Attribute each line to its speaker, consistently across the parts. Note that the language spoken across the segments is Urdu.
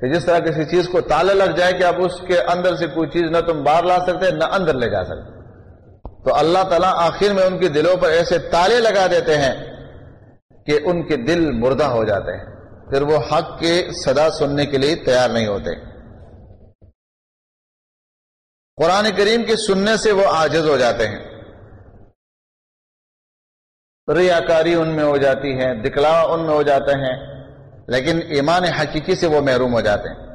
Speaker 1: کہ جس طرح کسی چیز کو تالے لگ جائے کہ آپ اس کے اندر سے کوئی چیز نہ تم باہر لا سکتے، نہ اندر لے جا سکتے۔ تو اللہ تعالیٰ آخر میں ان کے دلوں پر ایسے تالے لگا دیتے ہیں کہ ان کے دل مردہ ہو جاتے ہیں۔ پھر وہ حق کے صدا سننے کے لیے تیار نہیں ہوتے۔ قرآن کریم کے سننے سے وہ آجز ہو جاتے ہیں۔ ریاکاری ان میں ہو جاتی ہے، دکھلاوا ان میں ہو جاتے ہیں۔ لیکن ایمان حقیقی سے وہ محروم ہو جاتے ہیں۔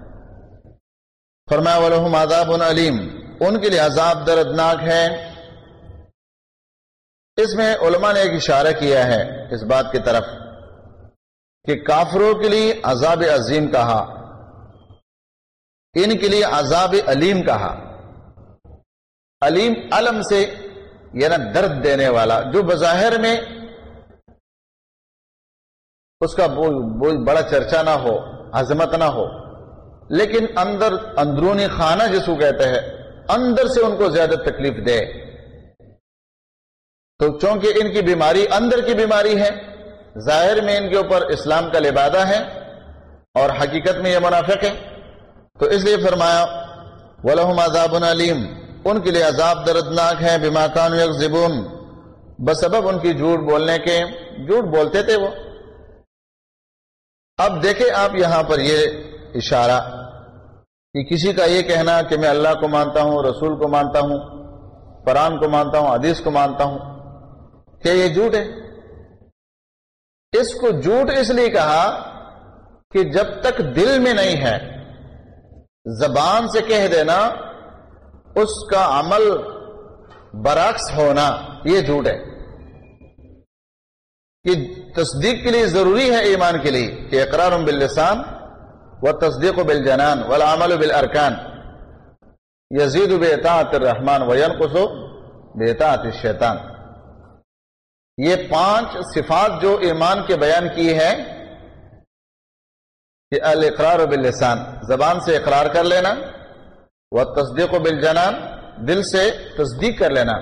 Speaker 1: فرمایا، ولہم عذاب علیم۔ ان کے لیے عذاب دردناک ہے۔ اس میں علماء نے ایک اشارہ کیا ہے اس بات کی طرف کہ کافروں کے لیے عذاب عظیم کہا، ان کے لیے عذاب علیم کہا۔ علیم علم سے یعنی درد دینے والا، جو بظاہر میں اس کا بڑا چرچا نہ ہو، عظمت نہ ہو۔ لیکن اندر اندرونی خانہ جس کہتے ہیں، اندر سے ان کو زیادہ تکلیف دے۔ تو چونکہ ان کی بیماری اندر کی بیماری ہے، ظاہر میں ان کے اوپر اسلام کا لبادہ ہے اور حقیقت میں یہ منافق ہے تو اس لیے فرمایا ولہم عذاب علیم ان کے لیے عذاب دردناک ہے بیما کان یکذبون بسبب ان کی جھوٹ بولنے کے، جھوٹ بولتے تھے وہ۔ اب دیکھیں آپ یہاں پر یہ اشارہ کہ کسی کا یہ کہنا کہ میں اللہ کو مانتا ہوں، رسول کو مانتا ہوں، قرآن کو مانتا ہوں، حدیث کو مانتا ہوں، کیا یہ جھوٹ ہے؟ اس کو جھوٹ اس لیے کہا کہ جب تک دل میں نہیں ہے، زبان سے کہہ دینا، اس کا عمل برعکس ہونا، یہ جھوٹ ہے۔ کہ تصدیق کے لیے ضروری ہے ایمان کے لیے کہ اقرار باللسان و تصدیق و بالجنان والعمل بالارکان یزید بےطاعت الرحمان وینقص بےطاعت الشیطان۔ یہ پانچ صفات جو ایمان کے بیان کی ہے کہ الاقرار باللسان، زبان سے اقرار کر لینا وہ تصدیق و بالجنان، دل سے تصدیق کر لینا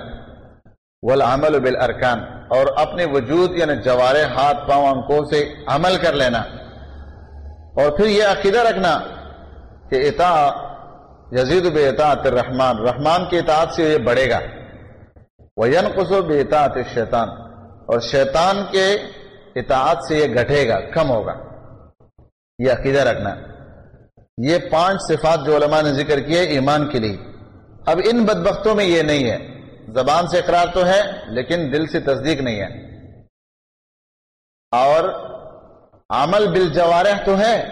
Speaker 1: والعمل بالارکان۔ اور اپنے وجود یعنی جوارے ہاتھ پاؤں انکوں سے عمل کر لینا۔ اور پھر یہ عقیدہ رکھنا کہ اطاع، یزید بے اطاعت الرحمان رحمان کی اطاعت سے یہ بڑھے گا۔ وہ قسو بے اطاعت شیطان اور شیطان کے اطاعت سے یہ گھٹے گا، کم ہوگا۔ یہ عقیدہ رکھنا۔ یہ پانچ صفات جو علماء نے ذکر کیے ایمان کے لیے۔ اب ان بدبختوں میں یہ نہیں ہے۔ زبان سے اقرار تو ہے، لیکن دل سے تصدیق نہیں ہے۔ اور عمل بالجوارح تو ہے،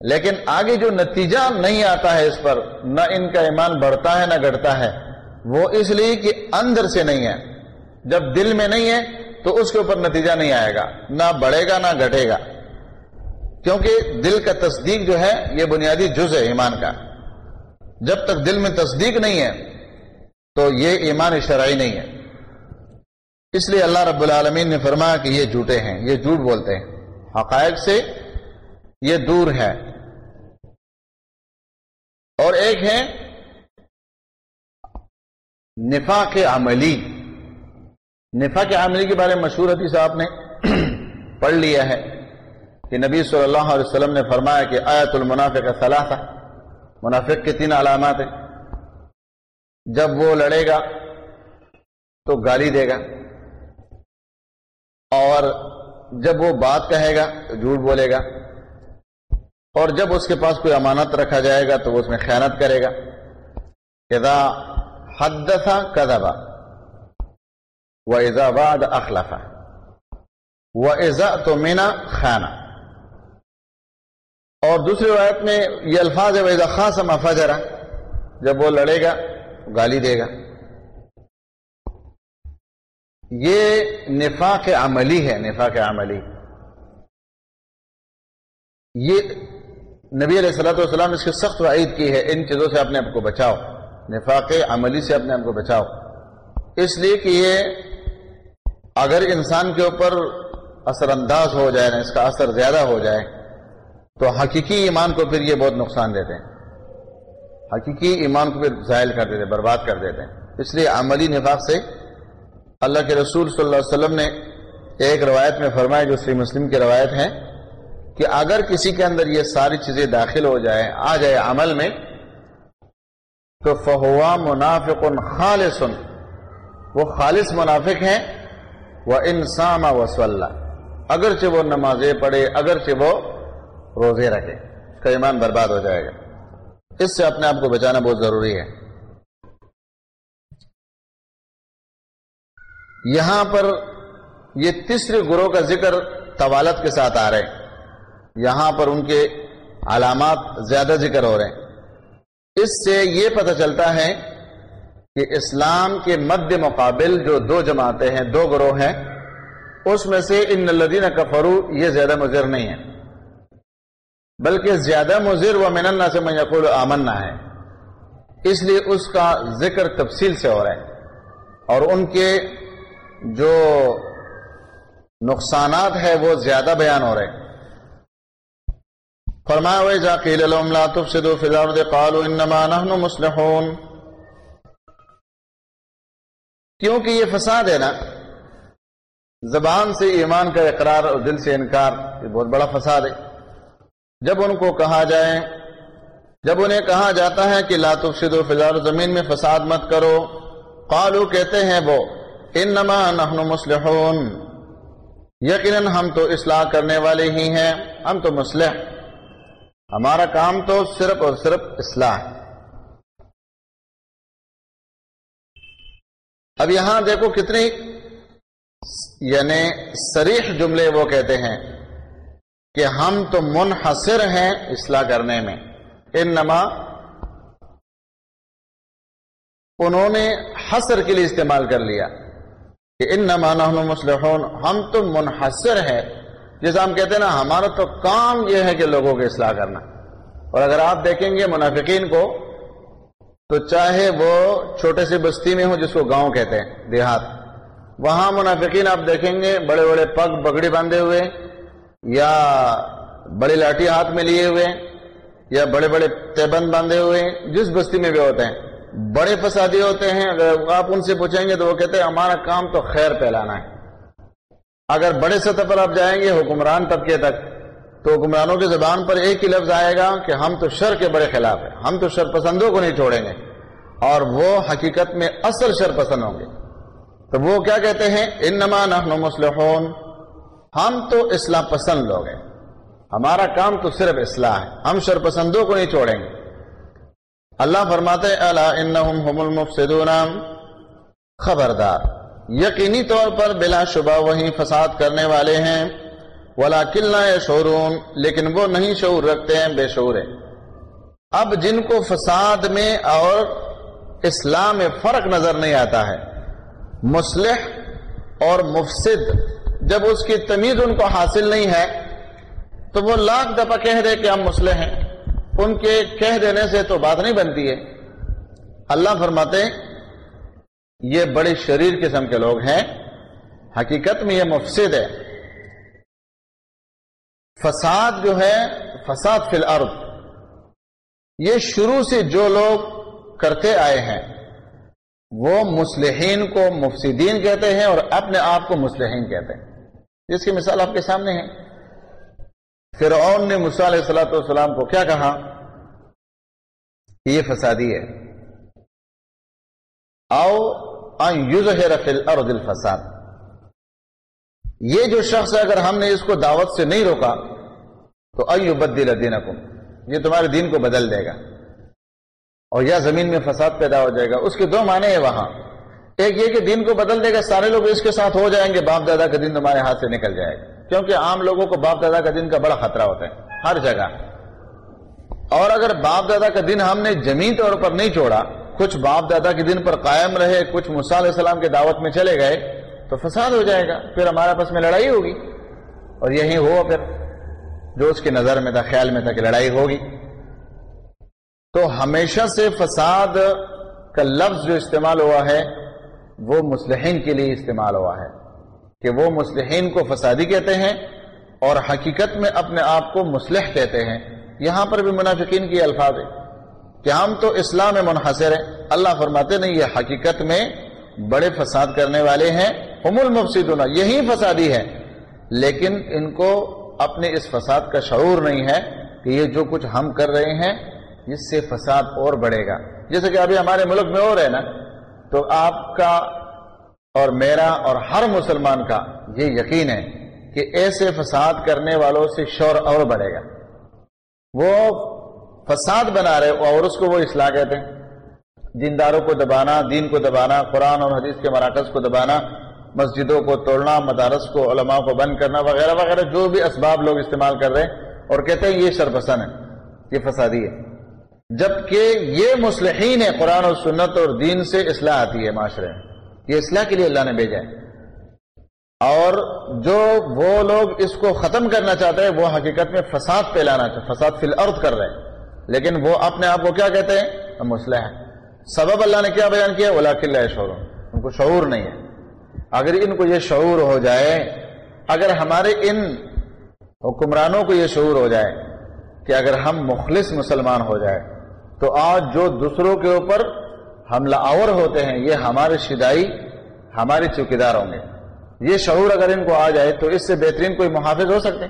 Speaker 1: لیکن آگے جو نتیجہ نہیں آتا ہے اس پر، نہ ان کا ایمان بڑھتا ہے، نہ گھٹتا ہے۔ وہ اس لیے کہ اندر سے نہیں ہے۔ جب دل میں نہیں ہے، تو اس کے اوپر نتیجہ نہیں آئے گا۔ نہ بڑھے گا، نہ گھٹے گا۔ کیونکہ دل کا تصدیق جو ہے، یہ بنیادی جز ہے ایمان کا۔ جب تک دل میں تصدیق نہیں ہے تو یہ ایمان شرعی نہیں ہے۔ اس لیے اللہ رب العالمین نے فرمایا کہ یہ جھوٹے ہیں، یہ جھوٹ بولتے ہیں۔ حقائق سے یہ دور ہے۔ اور ایک ہے نفاق عملی۔ نفاق عملی کے بارے میں مشہور حدیث آپ نے پڑھ لیا ہے کہ نبی صلی اللہ علیہ وسلم نے فرمایا کہ آیت المنافق کا صلاح تھا منافق کے تین علامات ہیں۔ جب وہ لڑے گا تو گالی دے گا اور جب وہ بات کہے گا تو جھوٹ بولے گا اور جب اس کے پاس کوئی امانت رکھا جائے گا تو وہ اس میں خیانت کرے گا۔ اذا حدثا کدبا و ایزا واد اخلافا و ایزا تو مینا خانہ اور دوسری روایت میں یہ الفاظ ہے ویزا خاص مفاجرا جب وہ لڑے گا گالی دے گا۔ یہ نفاق عملی ہے، نفاق عملی۔ یہ نبی علیہ السلط والسلام نے اس کی سخت وعید کی ہے، ان چیزوں سے اپنے آپ کو بچاؤ۔ نفاق عملی سے اپنے آپ کو بچاؤ۔ اس لیے کہ یہ اگر انسان کے اوپر اثر انداز ہو جائے نا اس کا اثر زیادہ ہو جائے، تو حقیقی ایمان کو پھر یہ بہت نقصان دیتے ہیں۔ حقیقی ایمان کو پھر ظاہر کر دیتے برباد کر دیتے ہیں۔ اس لیے عملی نفاق سے اللہ کے رسول صلی اللہ علیہ وسلم نے ایک روایت میں فرمایا، جو سری مسلم کی روایت ہے، کہ اگر کسی کے اندر یہ ساری چیزیں داخل ہو جائے آ جائے عمل میں، تو فہوا منافق خالص، وہ خالص منافق ہیں، وہ انسام وسول۔ اگرچہ وہ نمازیں پڑھے، اگرچہ وہ روزے رکھے، اس کا ایمان برباد ہو جائے گا۔ اس سے اپنے آپ کو بچانا بہت ضروری ہے۔ یہاں پر یہ تیسرے گروہ کا ذکر طوالت کے ساتھ آ رہے ہیں یہاں پر ان کے علامات زیادہ ذکر ہو رہے ہیں۔ اس سے یہ پتہ چلتا ہے کہ اسلام کے مد مقابل جو دو جماعتیں ہیں، دو گروہ ہیں، اس میں سے ان الدین کفرو یہ زیادہ مضر نہیں ہے بلکہ زیادہ مضر و من سے میں یقول آمنا ہے۔ اس لیے اس کا ذکر تفصیل سے ہو رہا ہے۔ اور ان کے جو نقصانات ہے وہ زیادہ بیان ہو رہے فرمایا ہوئے جا قیل لهم لا تفسدوا في الارض قالوا انما نحن مصلحون۔ کیونکہ یہ فساد ہے نا، زبان سے ایمان کا اقرار اور دل سے انکار، یہ بہت بڑا فساد ہے۔ جب ان کو کہا جائے، جب انہیں کہا جاتا ہے کہ لا تفسدوا فی زمین میں فساد مت کرو قالو کہتے ہیں وہ، انما نحن مسلحون یقیناً ہم تو اصلاح کرنے والے ہی ہیں، ہم تو مسلح ہمارا کام تو صرف اور صرف اصلاح۔ ہے اب یہاں دیکھو کتنی یعنی سریح جملے وہ کہتے ہیں۔ کہ ہم تو منحصر ہیں اصلاح کرنے میں۔ انما انہوں نے حسر کے لیے استعمال کر لیا۔ کہ ان نمانا مسلحون ہم تو منحصر ہے جیسا ہم کہتے ہیں نا، ہمارا تو کام یہ ہے کہ لوگوں کی اصلاح کرنا۔ اور اگر آپ دیکھیں گے منافقین کو، تو چاہے وہ چھوٹے سی بستی میں ہو جس کو گاؤں کہتے ہیں، دیہات۔ وہاں منافقین آپ دیکھیں گے، بڑے بڑے پگ بگڑی باندھے ہوئے یا بڑی لاٹھی ہاتھ میں لیے ہوئے یا بڑے بڑے تیبند باندھے ہوئے جس بستی میں بھی ہوتے ہیں۔ بڑے فسادی ہوتے ہیں، اگر آپ ان سے پوچھیں گے تو وہ کہتے ہیں، ہمارا کام تو خیر پھیلانا ہے۔ اگر بڑے سطح پر آپ جائیں گے، حکمران طبقے تک، تو حکمرانوں کی زبان پر ایک ہی لفظ آئے گا کہ ہم تو شر کے بڑے خلاف ہیں، ہم تو شر پسندوں کو نہیں چھوڑیں گے۔ اور وہ حقیقت میں اصل شر پسند ہوں گے۔ تو وہ کیا کہتے ہیں؟ انما نحن مسلحون ہم تو اصلاح پسند لوگ ہیں۔ ہمارا کام تو صرف اصلاح ہے۔ ہم شر پسندوں کو نہیں چھوڑیں گے۔ اللہ فرماتے اللہ المفسدون خبردار۔ یقینی طور پر بلا شبہ وہی فساد کرنے والے ہیں۔ ولا کلنا شورون لیکن وہ نہیں شعور رکھتے ہیں، بے شعور ہیں۔ اب جن کو فساد میں اور اسلام میں فرق نظر نہیں آتا ہے مسلح اور مفسد جب اس کی تمیز ان کو حاصل نہیں ہے، تو وہ لاکھ دفعہ کہہ دے کہ ہم مسلح ہیں۔ ان کے کہہ دینے سے تو بات نہیں بنتی ہے۔ اللہ فرماتے یہ بڑے شریر قسم کے لوگ ہیں۔ حقیقت میں یہ مفسد ہے۔ فساد جو ہے، فساد فی الارض۔ یہ شروع سے جو لوگ کرتے آئے ہیں، وہ مسلحین کو مفسدین کہتے ہیں اور اپنے آپ کو مسلحین کہتے ہیں۔ جس کی مثال آپ کے سامنے ہے۔ فرعون نے علیہ السلاۃ والسلام کو کیا کہا؟ کہ یہ فسادی ہے۔ آؤ الارض الفساد۔ یہ جو شخص ہے اگر ہم نے اس کو دعوت سے نہیں روکا، تو بدل دینکم۔ یہ تمہارے دین کو بدل دے گا۔ اور یا زمین میں فساد پیدا ہو جائے گا۔ اس کے دو معنی ہیں وہاں۔ ایک یہ کہ دین کو بدل دے گا، سارے لوگ اس کے ساتھ ہو جائیں گے، باپ دادا کا دن تمہارے ہاتھ سے نکل جائے گا۔ کیونکہ عام لوگوں کو باپ دادا کا دن کا بڑا خطرہ ہوتا ہے، ہر جگہ۔ اور اگر باپ دادا کا دن ہم نے جمی طور پر نہیں چھوڑا، کچھ باپ دادا کے دن پر قائم رہے، کچھ علیہ السلام کے دعوت میں چلے گئے، تو فساد ہو جائے گا۔ پھر ہمارے آپس میں لڑائی ہوگی۔ اور یہی ہوا پھر، جو اس کی نظر میں تھا، خیال میں تھا کہ لڑائی ہوگی۔ تو ہمیشہ سے فساد کا لفظ جو استعمال ہوا ہے وہ مسلحین کے لیے استعمال ہوا ہے کہ وہ مسلحین کو فسادی کہتے ہیں اور حقیقت میں اپنے آپ کو مسلح کہتے ہیں۔ یہاں پر بھی منافقین کی الفاظ ہے کہ ہم تو اسلام میں منحصر ہیں۔ اللہ فرماتے نہیں، یہ حقیقت میں بڑے فساد کرنے والے ہیں۔ ہم المفسدون، یہی فسادی ہے۔ لیکن ان کو اپنے اس فساد کا شعور نہیں ہے کہ یہ جو کچھ ہم کر رہے ہیں، اس سے فساد اور بڑھے گا۔ جیسے کہ ابھی ہمارے ملک میں اور ہے نا تو آپ کا اور میرا اور ہر مسلمان کا یہ یقین ہے کہ ایسے فساد کرنے والوں سے شور اور بڑھے گا۔ وہ فساد بنا رہے اور اس کو وہ اصلاح کہتے ہیں۔ دینداروں کو دبانا، دین کو دبانا، قرآن اور حدیث کے مراکز کو دبانا، مسجدوں کو توڑنا، مدارس کو، علماء کو بند کرنا، وغیرہ وغیرہ، جو بھی اسباب لوگ استعمال کر رہے ہیں اور کہتے ہیں یہ شرپسن ہے، یہ فسادی ہے۔ جبکہ یہ مسلحین ہے قرآن و سنت اور دین سے اصلاح آتی ہے، معاشرے میں۔ یہ اصلاح کے لیے اللہ نے بھیجا ہے۔ اور جو وہ لوگ اس کو ختم کرنا چاہتے ہیں، وہ حقیقت میں فساد پھیلانا چاہتے فساد فی الارض کر رہے ہیں۔ لیکن وہ اپنے آپ کو کیا کہتے ہیں؟ مسلح ہے۔ سبب اللہ نے کیا بیان کیا؟ اولا قلعہ شعور ان کو شعور نہیں ہے۔ اگر ان کو یہ شعور ہو جائے، اگر ہمارے ان حکمرانوں کو یہ شعور ہو جائے کہ اگر ہم مخلص مسلمان ہو جائے تو آج جو دوسروں کے اوپر حملہ آور ہوتے ہیں، یہ ہمارے شدائی، ہمارے چوکیدار ہوں گے۔ یہ شعور اگر ان کو آ جائے تو اس سے بہترین کوئی محافظ ہو سکتے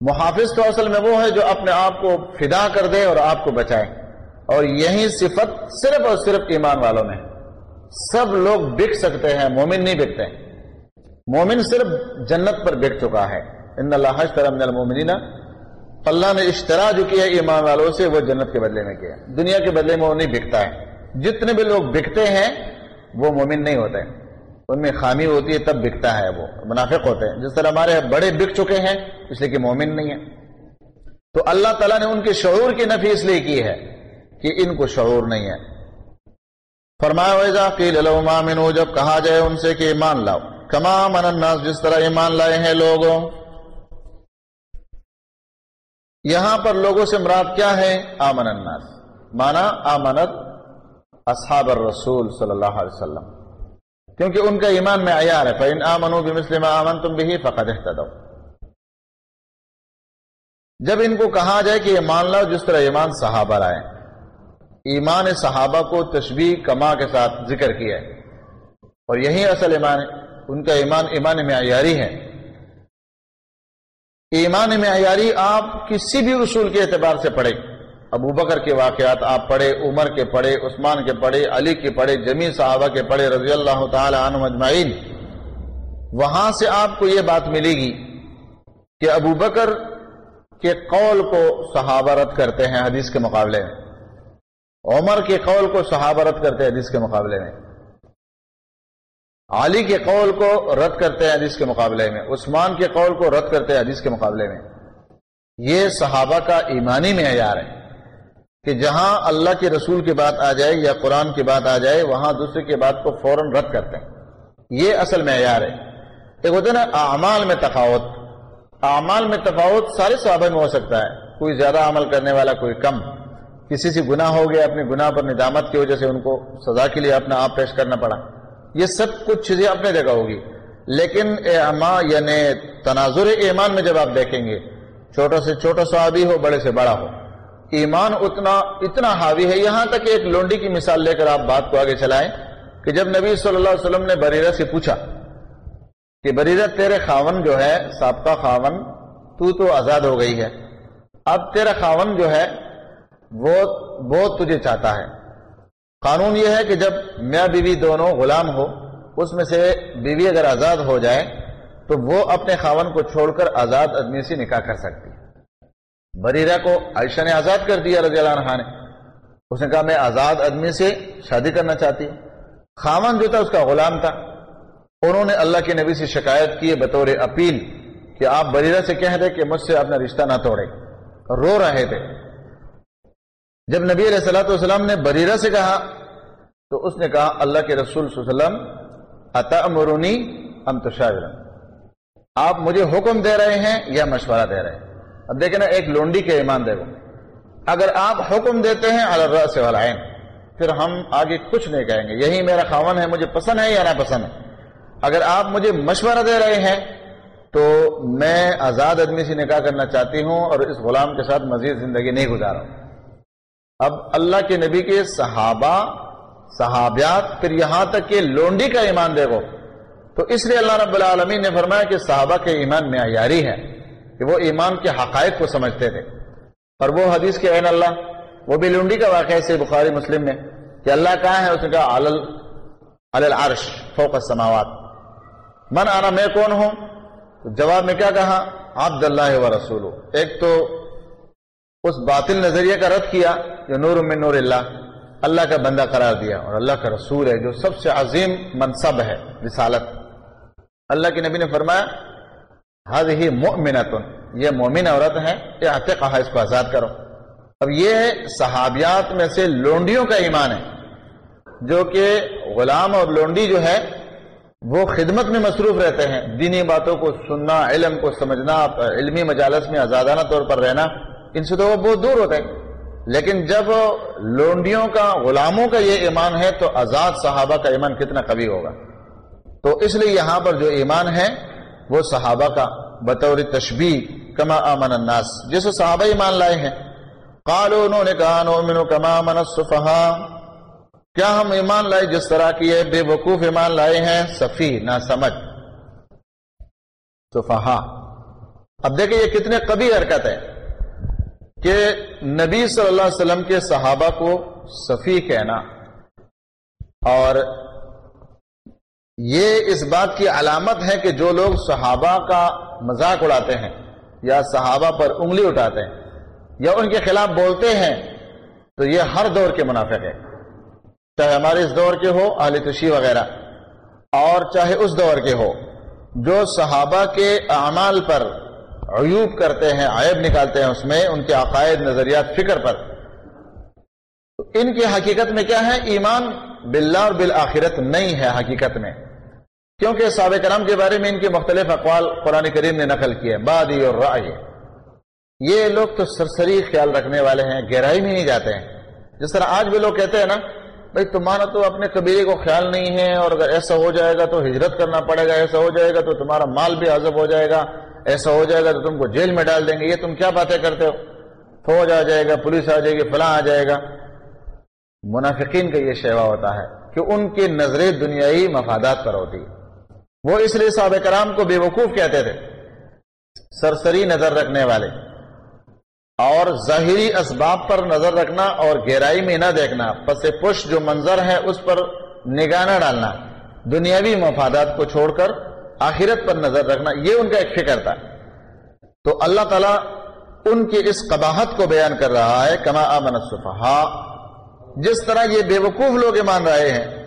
Speaker 1: محافظ تو اصل میں وہ ہے جو اپنے آپ کو فدا کر دے اور آپ کو بچائے۔ اور یہی صفت صرف اور صرف ایمان والوں میں سب لوگ بک سکتے ہیں، مومن نہیں بکتے۔ مومن صرف جنت پر بک چکا ہے۔ ان اللہ المومنین اللہ نے اشترا جو کیا ایمان والوں سے، وہ جنت کے بدلے میں کیا دنیا کے بدلے میں وہ نہیں بکتا ہے۔ جتنے بھی لوگ بکتے ہیں، وہ مومن نہیں ہوتے ان میں خامی ہوتی ہے، تب بکتا ہے وہ، منافق ہوتے ہیں۔ جس طرح ہمارے بڑے بک چکے ہیں، اس لیے کہ مومن نہیں ہے تو اللہ تعالیٰ نے ان کے شعور کی نفی اس لیے کی ہے کہ ان کو شعور نہیں ہے۔ فرمایا ویزا جب کہا جائے ان سے کہ ایمان لاؤ۔ کما من الناس، جس طرح ایمان لائے ہیں لوگوں یہاں پر لوگوں سے مراد کیا ہے؟ آمن الناس۔ مانا آمنت اصحاب الرسول صلی اللہ علیہ وسلم۔ کیونکہ ان کا ایمان میں عیار ہے، فَإِنْ آمَنُوا بِمِسْلِ مَا آمَنْتُمْ بِهِ فَقَدْ احْتَدَوْا جب ان کو کہا جائے کہ ایمان لاؤ، جس طرح ایمان صحابہ لائے ایمان صحابہ کو تشبیح کما کے ساتھ ذکر کیا ہے۔ اور یہی اصل ایمان ہے ان کا ایمان ایمان معیاری ہے۔ ایمان معیاری آپ کسی بھی اصول کے اعتبار سے پڑھے۔ ابو بکر کے واقعات آپ پڑھے، عمر کے پڑھے، عثمان کے پڑھے، علی کے پڑھے جمی صحابہ کے پڑھے رضی اللہ تعالی عنہ مجمعین وہاں سے آپ کو یہ بات ملے گی کہ ابو بکر کے قول کو صحابہ رد کرتے ہیں حدیث کے مقابلے میں۔ عمر کے قول کو صحابہ رد کرتے ہیں حدیث کے مقابلے میں۔ علی کے قول کو رد کرتے ہیں حدیث کے مقابلے میں، عثمان کے قول کو رد کرتے ہیں حدیث کے مقابلے میں۔ یہ صحابہ کا ایمانی معیار ہے کہ جہاں اللہ کے رسول کی بات آ جائے یا قرآن کی بات آ جائے، وہاں دوسرے کی بات کو فوراً رد کرتے ہیں۔ یہ اصل معیار ہے۔ ایک ہوتا ہے نا، اعمال میں تفاوت۔ اعمال میں تفاوت سارے صحابہ میں ہو سکتا ہے۔ کوئی زیادہ عمل کرنے والا، کوئی کم۔ کسی سے گناہ ہو گیا، اپنے گناہ پر ندامت کی وجہ سے ان کو سزا کے لیے اپنا آپ پیش کرنا پڑا۔ یہ سب کچھ چیزیں اپنے جگہ ہوگی۔ لیکن اما یعنی تناظر ایمان میں جب آپ دیکھیں گے، چھوٹا سے چھوٹا صحابی ہو، بڑے سے بڑا ہو، ایمان اتنا اتنا حاوی ہے۔ یہاں تک ایک لونڈی کی مثال لے کر آپ بات کو آگے چلائیں کہ جب نبی صلی اللہ علیہ وسلم نے بریرہ سے پوچھا کہ بریرہ تیرے خاون جو ہے، سابقہ خاون، تو تو آزاد ہو گئی ہے۔ اب تیرا خاون جو ہے، وہ بہت تجھے چاہتا ہے۔ قانون یہ ہے کہ جب میاں بیوی دونوں غلام ہو، اس میں سے بیوی اگر آزاد ہو جائے، تو وہ اپنے خاون کو چھوڑ کر آزاد آدمی سے نکاح کر سکتی بریرہ کو عائشہ نے آزاد کر دیا رضی اللہ عنہ نے۔ اس نے کہا، میں آزاد آدمی سے شادی کرنا چاہتی ہوں۔ خاون جو تھا، اس کا غلام تھا۔ انہوں نے اللہ کے نبی سے شکایت کی بطور اپیل کہ آپ بریرہ سے کہہ دیں کہ مجھ سے اپنا رشتہ نہ توڑے رو رہے تھے۔ جب نبی علیہ السلاۃ والسلام نے بریرہ سے کہا، تو اس نے کہا، اللہ کے رسول صلی اللہ علیہ وسلم عطا مرونی ام آپ مجھے حکم دے رہے ہیں یا مشورہ دے رہے ہیں؟ اب دیکھیں نا، ایک لونڈی کے ایمان دے اگر آپ حکم دیتے ہیں اللہ سے پھر ہم آگے کچھ نہیں کہیں گے۔ یہی میرا خاون ہے، مجھے پسند ہے یا نہ پسند ہے؟ اگر آپ مجھے مشورہ دے رہے ہیں، تو میں آزاد آدمی سے نکاح کرنا چاہتی ہوں اور اس غلام کے ساتھ مزید زندگی نہیں گزارا ہوں اب اللہ کے نبی کے صحابہ، صحابیات پھر یہاں تک کہ لونڈی کا ایمان دیکھو۔ تو اس لیے اللہ رب العالمین نے فرمایا کہ صحابہ کے ایمان میں عیاری ہے کہ وہ ایمان کے حقائق کو سمجھتے تھے۔ اور وہ حدیث کے عین اللہ، وہ بھی لنڈی کا واقعہ سے بخاری مسلم میں، کہ اللہ کہاں ہے؟ اس نے کہا العرش، فوق السماوات۔ من آنا میں کون ہوں؟ تو جواب میں کیا کہا؟ عبد اللہ و رسول ایک تو اس باطل نظریے کا رد کیا جو نور من نور اللہ اللہ کا بندہ قرار دیا اور اللہ کا رسول ہے جو سب سے عظیم منصب ہے، رسالت۔ اللہ کے نبی نے فرمایا حد ہی مومنتن یہ مومن عورت ہے یہ آتے کہا اس کو آزاد کرو۔ اب یہ صحابیات میں سے لونڈیوں کا ایمان ہے۔ جو کہ غلام اور لونڈی جو ہے، وہ خدمت میں مصروف رہتے ہیں۔ دینی باتوں کو سننا، علم کو سمجھنا علمی مجالس میں آزادانہ طور پر رہنا۔ ان سے تو وہ بہت دور ہوتا ہے لیکن جب لونڈیوں کا، غلاموں کا یہ ایمان ہے تو آزاد صحابہ کا ایمان کتنا قوی ہوگا۔ تو اس لیے یہاں پر جو ایمان ہے، وہ صحابہ کا، بطور تشبیح کما امن الناس۔ جیسے صحابہ ایمان لائے ہیں۔ قالو انہوں نے کہا نؤمن کما امن الصفحاء کیا ہم ایمان لائے جس طرح کی ہے؟ بے وقوف ایمان لائے ہیں۔ صفی نہ سمجھ صفحاء اب دیکھیں یہ کتنے قبی حرکت ہے۔ کہ نبی صلی اللہ علیہ وسلم کے صحابہ کو صفی کہنا۔ اور یہ اس بات کی علامت ہے کہ جو لوگ صحابہ کا مذاق اڑاتے ہیں یا صحابہ پر انگلی اٹھاتے ہیں یا ان کے خلاف بولتے ہیں، تو یہ ہر دور کے منافق ہے چاہے ہمارے اس دور کے ہو، اہل تشی وغیرہ، اور چاہے اس دور کے ہو، جو صحابہ کے اعمال پر عیوب کرتے ہیں، عیب نکالتے ہیں اس میں ان کے عقائد، نظریات، فکر پر۔ تو ان کی حقیقت میں کیا ہے؟ ایمان باللہ اور بالآخرت نہیں ہے حقیقت میں۔ کیونکہ صحابہ کرام کے بارے میں ان کے مختلف اقوال قرآن کریم نے نقل کیے، بادی اور رائے یہ لوگ تو سرسری خیال رکھنے والے ہیں، گہرائی میں نہیں جاتے ہیں۔ جس طرح آج بھی لوگ کہتے ہیں نا، بھائی تمہارا تو اپنے قبیلے کو خیال نہیں ہے اور اگر ایسا ہو جائے گا تو ہجرت کرنا پڑے گا، ایسا ہو جائے گا تو تمہارا مال بھی حذف ہو جائے گا۔ ایسا ہو جائے گا تو تم کو جیل میں ڈال دیں گے۔ یہ تم کیا باتیں کرتے ہو؟ فوج آ جائے گا، پولیس آ جائے گی، فلاں آ جائے گا۔ منافقین کا یہ شیوا ہوتا ہے کہ ان کی نظریں دنیائی مفادات پر ہوتی۔ وہ اس لیے صحابہ کرام کو بے وقوف کہتے تھے، سرسری نظر رکھنے والے۔ اور ظاہری اسباب پر نظر رکھنا اور گہرائی میں نہ دیکھنا، پس پش جو منظر ہے اس پر نگاہ نہ ڈالنا۔ دنیاوی مفادات کو چھوڑ کر آخرت پر نظر رکھنا، یہ ان کا ایک فکر تھا۔ تو اللہ تعالیٰ ان کی اس قباحت کو بیان کر رہا ہے، کما امن صفحا جس طرح یہ بے وقوف لوگ مان رہے ہیں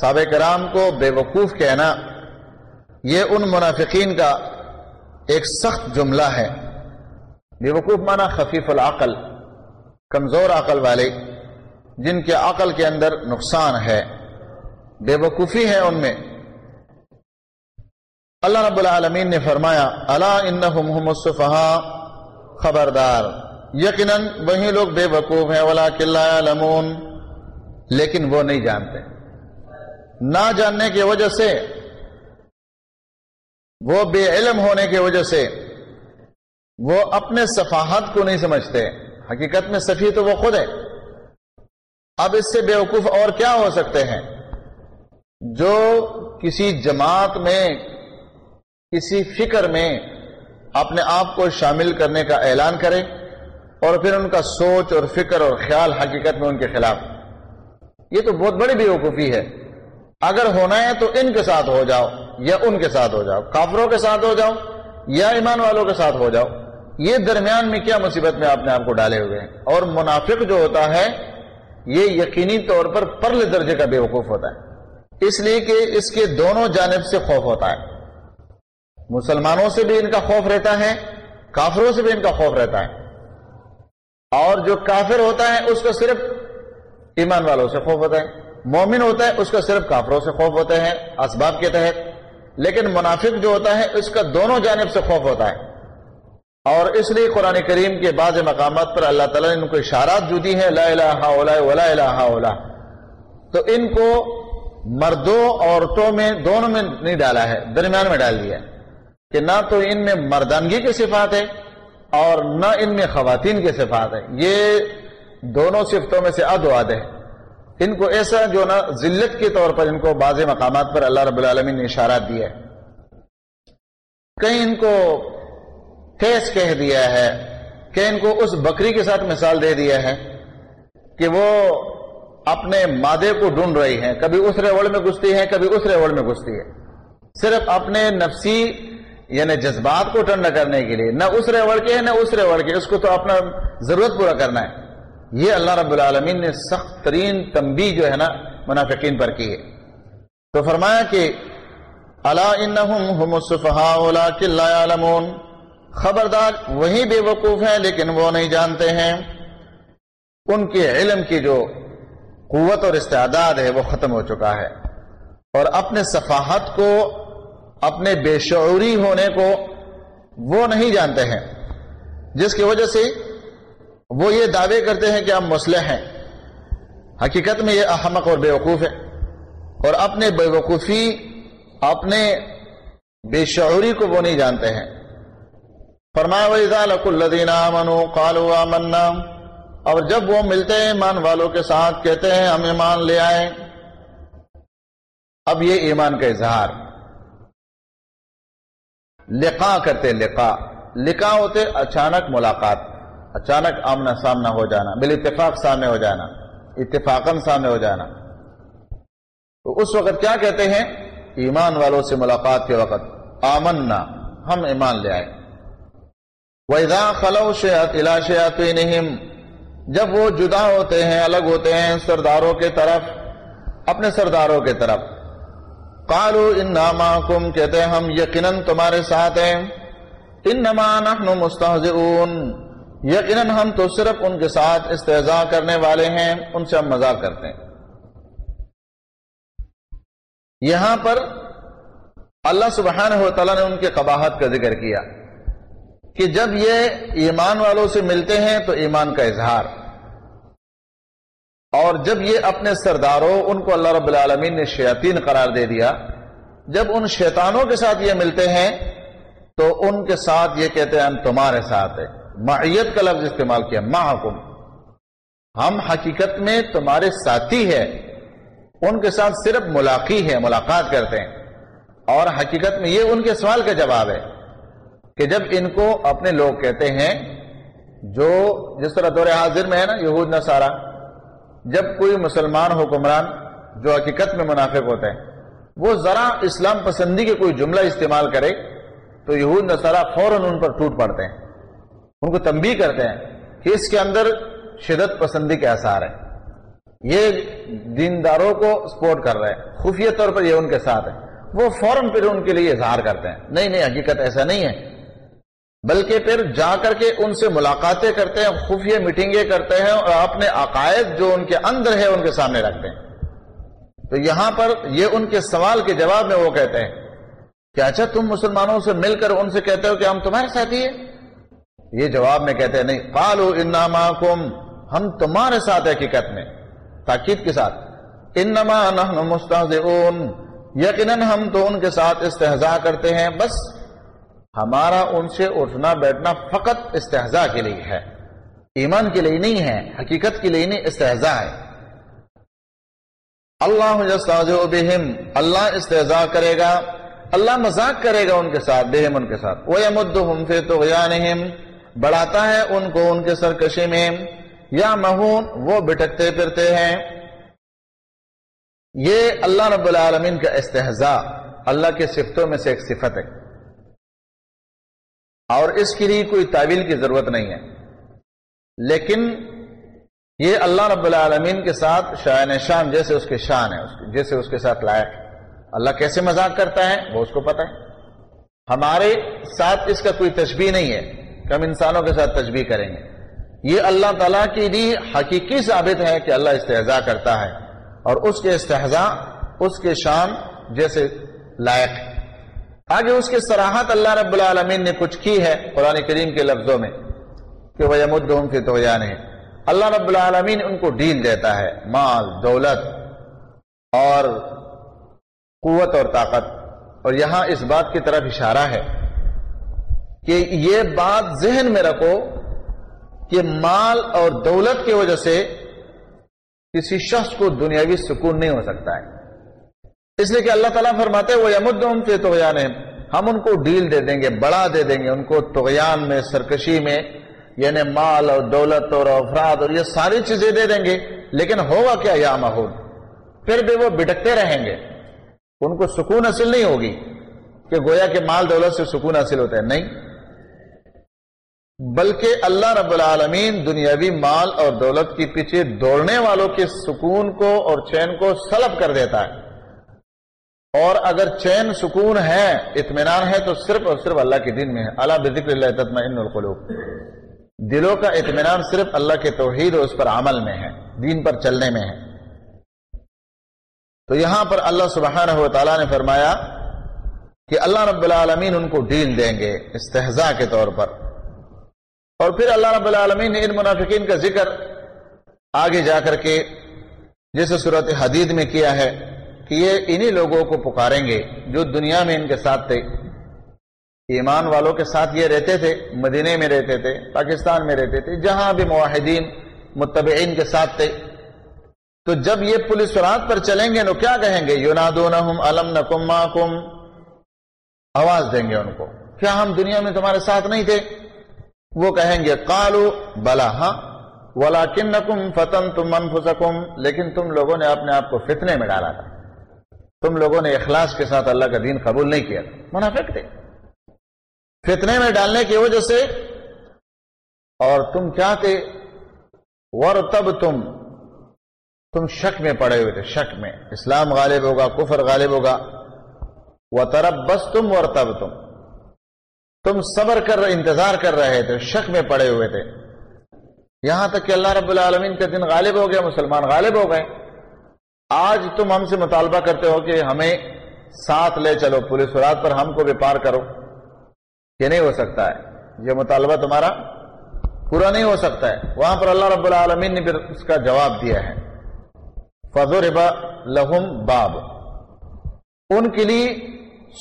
Speaker 1: سابق کرام کو بے وقوف کہنا، یہ ان منافقین کا ایک سخت جملہ ہے۔ بے وقوف مانا خفیف العقل، کمزور عقل والے، جن کے عقل کے اندر نقصان ہے۔ بے وقوفی ہے ان میں۔ اللہ رب العالمین نے فرمایا اللہ انہم الصفحاء خبردار۔ یقیناً وہی لوگ بے وقوف ہیں ولا لمون لیکن وہ نہیں جانتے۔ نہ جاننے کی وجہ سے، وہ بے علم ہونے کی وجہ سے، وہ اپنے صفاحت کو نہیں سمجھتے۔ حقیقت میں صفی تو وہ خود ہے۔ اب اس سے بے وقوف اور کیا ہو سکتے ہیں؟ جو کسی جماعت میں کسی فکر میں اپنے آپ کو شامل کرنے کا اعلان کرے اور پھر ان کا سوچ اور فکر اور خیال حقیقت میں ان کے خلاف۔ یہ تو بہت بڑی بیوقوفی ہے۔ اگر ہونا ہے تو ان کے ساتھ ہو جاؤ یا ان کے ساتھ ہو جاؤ۔ کافروں کے ساتھ ہو جاؤ یا ایمان والوں کے ساتھ ہو جاؤ۔ یہ درمیان میں کیا مصیبت میں آپ نے آپ کو ڈالے ہوئے ہیں؟ اور منافق جو ہوتا ہے، یہ یقینی طور پر پرل درجے کا بیوقوف ہوتا ہے۔ اس لیے کہ اس کے دونوں جانب سے خوف ہوتا ہے۔ مسلمانوں سے بھی ان کا خوف رہتا ہے، کافروں سے بھی ان کا خوف رہتا ہے۔ اور جو کافر ہوتا ہے، اس کا صرف ایمان والوں سے خوف ہوتا ہے۔ مومن ہوتا ہے، اس کا صرف کافروں سے خوف ہوتا ہے۔ اسباب کے تحت۔ لیکن منافق جو ہوتا ہے، اس کا دونوں جانب سے خوف ہوتا ہے۔ اور اس لیے قرآن کریم کے بعض مقامات پر اللہ تعالیٰ نے ان کو اشارات جو دی ہیں، لا الہ الا ولا الہ الا تو ان کو مردوں، عورتوں میں دونوں میں نہیں ڈالا ہے، درمیان میں ڈال دیا ہے۔ کہ نہ تو ان میں مردانگی کے صفات ہے اور نہ ان میں خواتین کے صفات ہے۔ یہ دونوں صفتوں میں سے اد و اد ہے۔ ان کو ایسا جو نا ذلت کے طور پر ان کو بعض مقامات پر اللہ رب العالمین نے اشارات دیا ہے۔ کہیں ان کو ٹھیس کہہ دیا ہے کہ ان کو اس بکری کے ساتھ مثال دے دیا ہے کہ وہ اپنے مادے کو ڈھونڈ رہی ہیں کبھی اس ریوڑ میں گھستی ہے، کبھی اس ریوڑ میں گھستی ہے۔ صرف اپنے نفسی یعنی جذبات کو ٹھنڈا کرنے کے لیے، نہ اس ریوڑ کے، نہ اس ریوڑ کے، اس کو تو اپنا ضرورت پورا کرنا ہے۔ یہ اللہ رب العالمین نے سخت ترین تمبی جو ہے نا منافقین پر کی ہے۔ تو فرمایا کہ اللہ خبردار، وہی بے وقوف ہیں لیکن وہ نہیں جانتے ہیں۔ ان کے علم کی جو قوت اور استعداد ہے، وہ ختم ہو چکا ہے۔ اور اپنے صفاحت کو اپنے بے شعوری ہونے کو وہ نہیں جانتے ہیں۔ جس کی وجہ سے وہ یہ دعوے کرتے ہیں کہ ہم مسلح ہیں۔ حقیقت میں یہ احمق اور بے وقوف ہے اور اپنے بے وقوفی اپنے بے شعوری کو وہ نہیں جانتے ہیں۔ فرمایا آمنا۔ اور جب وہ ملتے ہیں ایمان والوں کے ساتھ، کہتے ہیں، ہم ایمان لے آئے۔ اب یہ ایمان کا اظہار۔ لقا کرتے لقا لقا ہوتے اچانک ملاقات، اچانک آمنا سامنا ہو جانا بال اتفاق سامنے ہو جانا اتفاقن سامنے ہو جانا۔ تو اس وقت کیا کہتے ہیں؟ ایمان والوں سے ملاقات کے وقت آمنا، ہم ایمان لے آئے۔ وَإِذَا خَلَوْ شَيَتْ إِلَى شَيَاتِينِهِمْ جب وہ جدا ہوتے ہیں، الگ ہوتے ہیں سرداروں کے طرف، اپنے سرداروں کے طرف کالو ان کم کہتے ہیں ہم یقیناً تمہارے ساتھ ہیں۔ ان نحن مستحزئون یقیناً ہم تو صرف ان کے ساتھ استحضاء کرنے والے ہیں، ان سے ہم مزاق کرتے ہیں۔ یہاں پر اللہ سبحانہ و تعالیٰ نے ان کے قباحت کا ذکر کیا کہ جب یہ ایمان والوں سے ملتے ہیں تو ایمان کا اظہار۔ اور جب یہ اپنے سرداروں، ان کو اللہ رب العالمین نے شیاطین قرار دے دیا، جب ان شیطانوں کے ساتھ یہ ملتے ہیں، تو ان کے ساتھ یہ کہتے ہیں، ہم تمہارے ساتھ ہے معیت کا لفظ استعمال کیا محکم ہم حقیقت میں تمہارے ساتھی ہے ان کے ساتھ صرف ملاقی ہے، ملاقات کرتے ہیں۔ اور حقیقت میں یہ ان کے سوال کا جواب ہے کہ جب ان کو اپنے لوگ کہتے ہیں، جو جس طرح دور حاضر میں ہے نا، یہود نہ سارا جب کوئی مسلمان حکمران جو حقیقت میں منافق ہوتے ہیں، وہ ذرا اسلام پسندی کے کوئی جملہ استعمال کرے تو یہود، نصارہ فوراً ان پر ٹوٹ پڑتے ہیں۔ ان کو تنبیہ کرتے ہیں کہ اس کے اندر شدت پسندی کے آثار ہیں۔ یہ دینداروں کو سپورٹ کر رہے ہیں۔ خفیہ طور پر یہ ان کے ساتھ ہے وہ فوراً پھر ان کے لیے اظہار کرتے ہیں۔ نہیں نہیں، حقیقت ایسا نہیں ہے۔ بلکہ پھر جا کر کے ان سے ملاقاتیں کرتے ہیں، خفیہ میٹنگیں کرتے ہیں اور اپنے عقائد جو ان کے اندر ہے ان کے سامنے رکھتے ہیں۔ تو یہاں پر یہ ان کے سوال کے جواب میں وہ کہتے ہیں کہ اچھا تم مسلمانوں سے مل کر ان سے کہتے ہو کہ ہم تمہارے ساتھی ہیں؟ یہ جواب میں کہتے ہیں، نہیں قالو انما کم ہم تمہارے ساتھ حقیقت میں، تاکید کے ساتھ۔ انما نحن مستہزئون، یقیناً ہم تو ان کے ساتھ استحضاء کرتے ہیں، بس ہمارا ان سے اٹھنا بیٹھنا فقط استحضاء کے لیے ہے۔ ایمان کے لیے نہیں ہے، حقیقت کے لیے نہیں، استحضاء ہے۔ اللہ بہم، اللہ استحضاء کرے گا، اللہ مذاق کرے گا ان کے ساتھ، بہم ان کے ساتھ۔ وہ مد ہم سے تو بڑھاتا ہے ان کو ان کے سرکشی میں۔ یا مہون وہ بٹکتے پھرتے ہیں۔ یہ اللہ رب العالمین کا استحضاء، اللہ کے صفتوں میں سے ایک صفت ہے۔ اور اس کے لیے کوئی تعویل کی ضرورت نہیں ہے۔ لیکن یہ اللہ رب العالمین کے ساتھ شاعن شان جیسے اس کے شان ہے جیسے اس کے ساتھ لائق اللہ کیسے مذاق کرتا ہے، وہ اس کو پتہ ہے۔ ہمارے ساتھ اس کا کوئی تشبیح نہیں ہے کہ ہم انسانوں کے ساتھ تشبیح کریں گے۔ یہ اللہ تعالیٰ کی لیے حقیقی ثابت ہے کہ اللہ استحضاء کرتا ہے اور اس کے استحضاء، اس کے شان جیسے لائق ہے۔ آگے اس کے سراحت اللہ رب العالمین نے کچھ کی ہے قرآن کریم کے لفظوں میں کہ وہ یمدہم فی طغیان ہے اللہ رب العالمین ان کو ڈیل دیتا ہے، مال، دولت اور قوت اور طاقت۔ اور یہاں اس بات کی طرف اشارہ ہے کہ یہ بات ذہن میں رکھو کہ مال اور دولت کی وجہ سے کسی شخص کو دنیاوی سکون نہیں ہو سکتا ہے۔ اس لیے کہ اللہ تعالیٰ فرماتے وہ یمدم سے تو ہم ان کو ڈیل دے دیں گے بڑا دے دیں گے، ان کو تغیان میں، سرکشی میں یعنی مال اور دولت اور افراد اور یہ ساری چیزیں دے دیں گے۔ لیکن ہوگا کیا یا ماحول پھر بھی وہ بٹکتے رہیں گے۔ ان کو سکون حاصل نہیں ہوگی کہ گویا کے مال دولت سے سکون حاصل ہوتا ہے۔ نہیں۔ بلکہ اللہ رب العالمین دنیاوی مال اور دولت کے پیچھے دوڑنے والوں کے سکون کو اور چین کو سلب کر دیتا ہے۔ اور اگر چین سکون ہے، اطمینان ہے، تو صرف اور صرف اللہ کے دین میں ہے. اللہ بذکر اللہ تطمئن القلوب. دلوں کا اطمینان صرف اللہ کے توحید اور اس پر عمل میں ہے، دین پر چلنے میں ہے. تو یہاں پر اللہ سبحانہ و تعالیٰ نے فرمایا کہ اللہ رب العالمین ان کو ڈیل دیں گے استحضاء کے طور پر. اور پھر اللہ رب العالمین نے ان منافقین کا ذکر آگے جا کر کے، جیسے صورت حدید میں کیا ہے کہ یہ انہی لوگوں کو پکاریں گے جو دنیا میں ان کے ساتھ تھے۔ ایمان والوں کے ساتھ یہ رہتے تھے، مدینے میں رہتے تھے، پاکستان میں رہتے تھے، جہاں بھی معاہدین متبعین کے ساتھ تھے۔ تو جب یہ پولیس رات پر چلیں گے تو کیا کہیں گے؟ یونادونہم علم نکم ماکم آواز دیں گے ان کو۔ کیا ہم دنیا میں تمہارے ساتھ نہیں تھے؟ وہ کہیں گے قالو بلا ہاں۔ ولیکن نکم فتن تم انفسکم لیکن تم لوگوں نے اپنے آپ کو فتنے میں ڈالا تھا۔ تم لوگوں نے اخلاص کے ساتھ اللہ کا دین قبول نہیں کیا منافق تھے۔ فتنے میں ڈالنے کی وجہ سے اور تم کیا تھے؟ ور تب تم تم شک میں پڑے ہوئے تھے، شک میں۔ اسلام غالب ہوگا، کفر غالب ہوگا۔ وہ ترب بس تم ور تب تم تم صبر کر، انتظار کر رہے تھے، شک میں پڑے ہوئے تھے۔ یہاں تک کہ اللہ رب العالمین کے دن غالب ہو گیا، مسلمان غالب ہو گئے۔ آج تم ہم سے مطالبہ کرتے ہو کہ ہمیں ساتھ لے چلو، پولیس رات پر ہم کو بھی پار کرو۔ یہ نہیں ہو سکتا ہے۔ یہ مطالبہ تمہارا پورا نہیں ہو سکتا ہے۔ وہاں پر اللہ رب العالمین نے پھر اس کا جواب دیا ہے۔ فضور لہم باب۔ ان کے لیے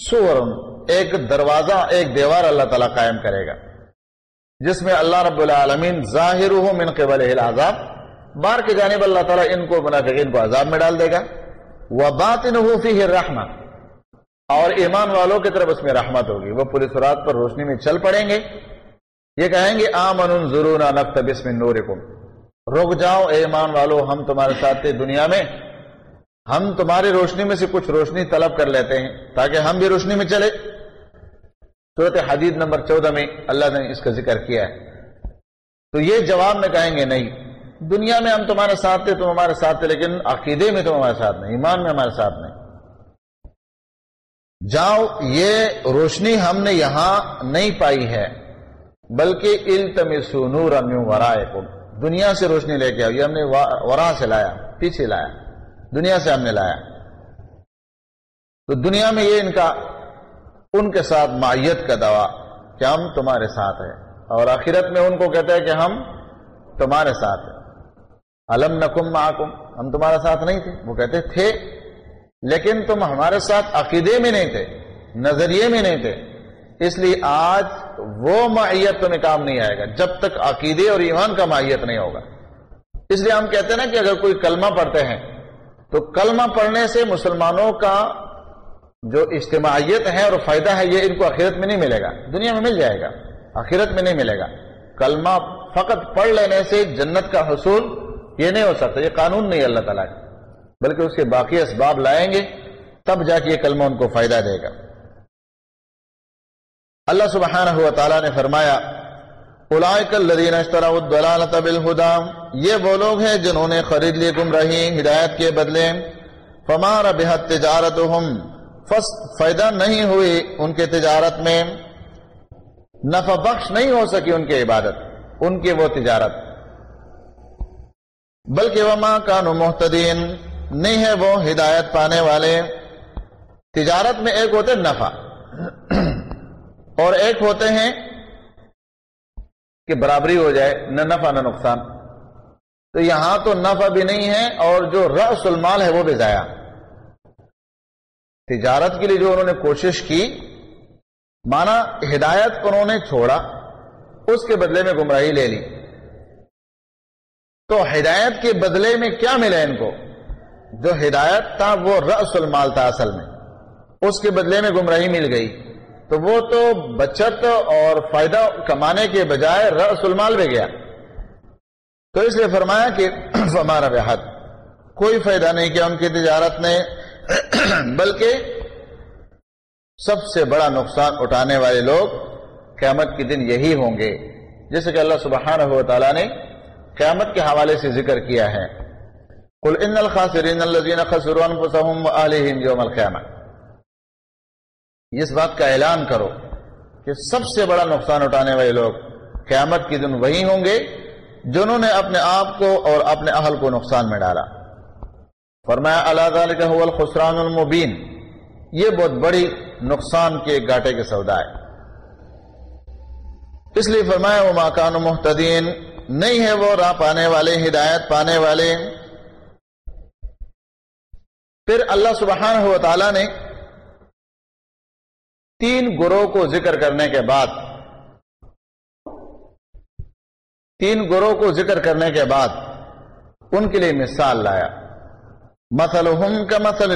Speaker 1: سور، ایک دروازہ، ایک دیوار اللہ تعالیٰ قائم کرے گا۔ جس میں اللہ رب العالمین ظاہر من قبل العذاب۔ بار کی جانب اللہ تعالیٰ ان کو منافقین کو عذاب میں ڈال دے گا۔ وہ بات رحمت اور ایمان والوں کی طرف اس میں رحمت ہوگی۔ وہ پولیس رات پر روشنی میں چل پڑیں گے۔ یہ کہیں گے آمن ضرور نقط بسم رک جاؤ اے ایمان والو، ہم تمہارے ساتھ دنیا میں۔ ہم تمہاری روشنی میں سے کچھ روشنی طلب کر لیتے ہیں تاکہ ہم بھی روشنی میں چلے۔ صورت حدید نمبر چودہ میں اللہ نے اس کا ذکر کیا ہے۔ تو یہ جواب میں کہیں گے، نہیں۔ دنیا میں ہم تمہارے ساتھ تھے، تم ہمارے ساتھ تھے، لیکن عقیدے میں تم ہمارے ساتھ نہیں، ایمان میں ہمارے ساتھ نہیں۔ جاؤ، یہ روشنی ہم نے یہاں نہیں پائی ہے، بلکہ التمسو نور ورائے کو دنیا سے روشنی لے کے آؤ، یہ ہم نے ورا سے لایا، پیچھے لایا، دنیا سے ہم نے لایا۔ تو دنیا میں یہ ان کا، ان کے ساتھ معیت کا دعویٰ کہ ہم تمہارے ساتھ ہیں، اور آخرت میں ان کو کہتے ہیں کہ ہم تمہارے ساتھ ہیں۔ علم نکم معکم۔ ہم تمہارے ساتھ نہیں تھے۔ وہ کہتے تھے، لیکن تم ہمارے ساتھ عقیدے میں نہیں تھے، نظریے میں نہیں تھے۔ اس لیے آج وہ معیت تمہیں کام نہیں آئے گا، جب تک عقیدے اور ایمان کا معیت نہیں ہوگا۔ اس لیے ہم کہتے ہیں نا کہ اگر کوئی کلمہ پڑھتے ہیں، تو کلمہ پڑھنے سے مسلمانوں کا جو اجتماعیت ہے اور فائدہ ہے، یہ ان کو آخرت میں نہیں ملے گا۔ دنیا میں مل جائے گا، آخرت میں نہیں ملے گا۔ کلمہ فقط پڑھ لینے سے جنت کا حصول یہ نہیں ہو سکتا، یہ قانون نہیں اللہ تعالیٰ کا۔ بلکہ اس کے باقی اسباب لائیں گے، تب جا کے یہ کلمہ ان کو فائدہ دے گا۔ اللہ سبحانہ ہوا تعالیٰ نے فرمایا یہ وہ لوگ ہیں جنہوں نے خرید لی گم رہی ہدایت کے بدلے۔ فمار بحد تجارت فائدہ نہیں ہوئی ان کے تجارت میں۔ نفع بخش نہیں ہو سکی ان کی عبادت، ان کی وہ تجارت۔ بلکہ وہ ماں کانو محتدین، نہیں ہے وہ ہدایت پانے والے۔ تجارت میں ایک ہوتے نفع۔ اور ایک ہوتے ہیں کہ برابری ہو جائے، نہ نفع نہ نقصان۔ تو یہاں تو نفع بھی نہیں ہے اور جو رس المال ہے وہ بھی ضائع۔ تجارت کے لیے جو انہوں نے کوشش کی، مانا ہدایت انہوں نے چھوڑا، اس کے بدلے میں گمراہی لے لی۔ تو ہدایت کے بدلے میں کیا ملا ان کو؟ جو ہدایت تھا وہ رس المال تھا اصل میں۔ اس کے بدلے میں گمراہی مل گئی۔ تو وہ تو بچت اور فائدہ کمانے کے بجائے رس المال بھی گیا۔ تو اس لیے فرمایا کہ ہمارا بحد کوئی فائدہ نہیں کیا ان کی تجارت نے۔ بلکہ سب سے بڑا نقصان اٹھانے والے لوگ قیامت کے دن یہی ہوں گے۔ جیسے کہ اللہ سبحانہ و تعالیٰ نے قیامت کے حوالے سے ذکر کیا ہے۔ قل ان الخاسرین الذین خسروا انفسهم واهلهم يوم القیامہ اس بات کا اعلان کرو کہ سب سے بڑا نقصان اٹھانے والے لوگ قیامت کے دن وہی ہوں گے جنہوں نے اپنے آپ کو اور اپنے اہل کو نقصان میں ڈالا۔ فرمایا اللہ تعالی کا الخسران المبین۔ یہ بہت بڑی نقصان کے گاٹے کے سودا ہے اس لیے فرمایا وہ ماکان محتدین نہیں ہے وہ راہ پانے والے، ہدایت پانے والے۔ پھر اللہ سبحانہ و تعالی نے تین گروہ کو ذکر کرنے کے بعد، تین گروہ کو ذکر کرنے کے بعد ان کے لیے مثال لایا۔ مسل کا مسل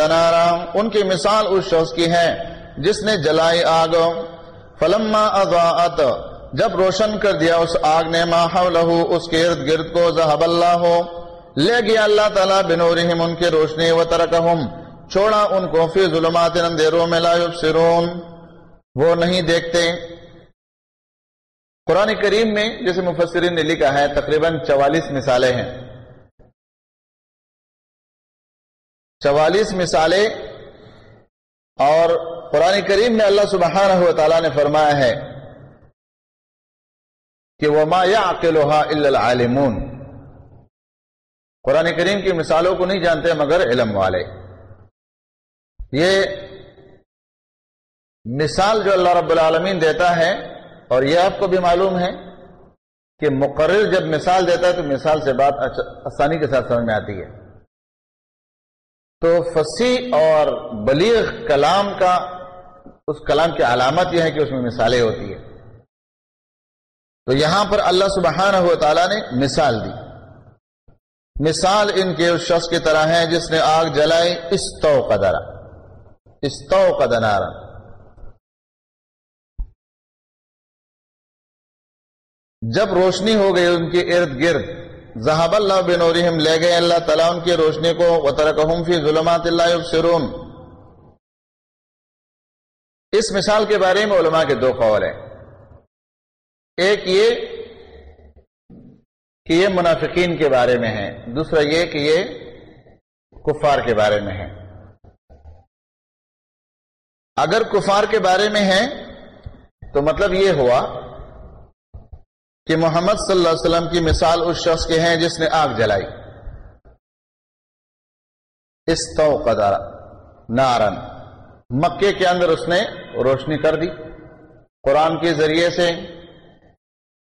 Speaker 1: انارا ان کی مثال اس شخص کی ہے جس نے جلائی آگ۔ فلما اضاءت جب روشن کر دیا اس آگ نے، ما حولہ اس کے ارد گرد کو ذہب اللہ ہو لے گیا اللہ تعالیٰ بنورہم ان کے روشنی و ترکہم چھوڑا ان کو، فی ظلمات اندھیروں میں لا یبصرون۔ وہ نہیں دیکھتے۔ قرآن کریم میں جیسے مفسرین نے لکھا ہے، تقریباً چوالیس مثالیں ہیں۔ چوالیس مثالیں اور قرآن کریم میں اللہ سبحانہ و تعالیٰ نے فرمایا ہے کہ وہ ما یا العالمون۔ قرآن کریم کی مثالوں کو نہیں جانتے مگر علم والے۔ یہ مثال جو اللہ رب العالمین دیتا ہے، اور یہ آپ کو بھی معلوم ہے کہ مقرر جب مثال دیتا ہے تو مثال سے بات آسانی کے ساتھ سمجھ میں آتی ہے۔ تو فصیح اور بلیغ کلام کا، اس کلام کی علامت یہ ہے کہ اس میں مثالیں ہوتی ہے تو یہاں پر اللہ سبحانہ و تعالیٰ نے مثال دی۔ مثال ان کے اس شخص کی طرح ہے جس نے آگ جلائی اس تو قدرہ استو دنارا جب روشنی ہو گئی، ان کے ارد گرد۔ زہاب اللہ بن لے گئے اللہ تعالیٰ ان کی روشنی کو۔ فی ظلمات اللہ سرون اس مثال کے بارے میں علماء کے دو قول ہیں۔ ایک یہ کہ یہ منافقین کے بارے میں ہے، دوسرا یہ کہ یہ کفار کے بارے میں ہے۔ اگر کفار کے بارے میں ہے، تو مطلب یہ ہوا کہ محمد صلی اللہ علیہ وسلم کی مثال اس شخص کے ہیں جس نے آگ جلائی۔ اس نارن مکے کے اندر اس نے روشنی کر دی۔ قرآن کے ذریعے سے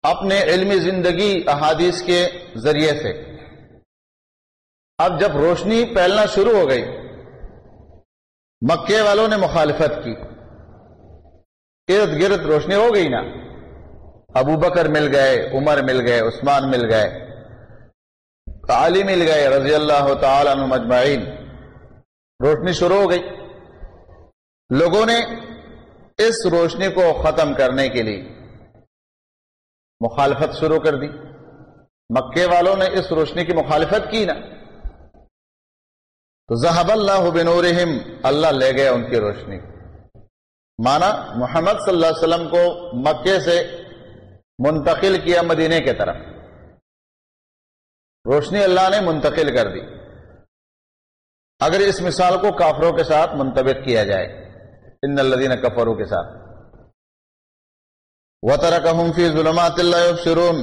Speaker 1: اپنے علمی زندگی احادیث کے ذریعے سے۔ اب جب روشنی پھیلنا شروع ہو گئی، مکے والوں نے مخالفت کی۔ ارد گرد روشنی ہو گئی نا۔ ابو بکر مل گئے، عمر مل گئے، عثمان مل گئے۔ علی مل گئے رضی اللہ تعالی عنہ مجمعین روشنی شروع ہو گئی۔ لوگوں نے اس روشنی کو ختم کرنے کے لیے مخالفت شروع کر دی۔ مکے والوں نے اس روشنی کی مخالفت کی نا۔ تو زہب اللہ بنورہم، اللہ لے گیا ان کی روشنی۔ مانا محمد صلی اللہ علیہ وسلم کو مکے سے منتقل کیا مدینے کے طرف۔ روشنی اللہ نے منتقل کر دی۔ اگر اس مثال کو کافروں کے ساتھ منتبق کیا جائے، ان الدین کفروں کے ساتھ۔ و فی ظلمات اللہ شرون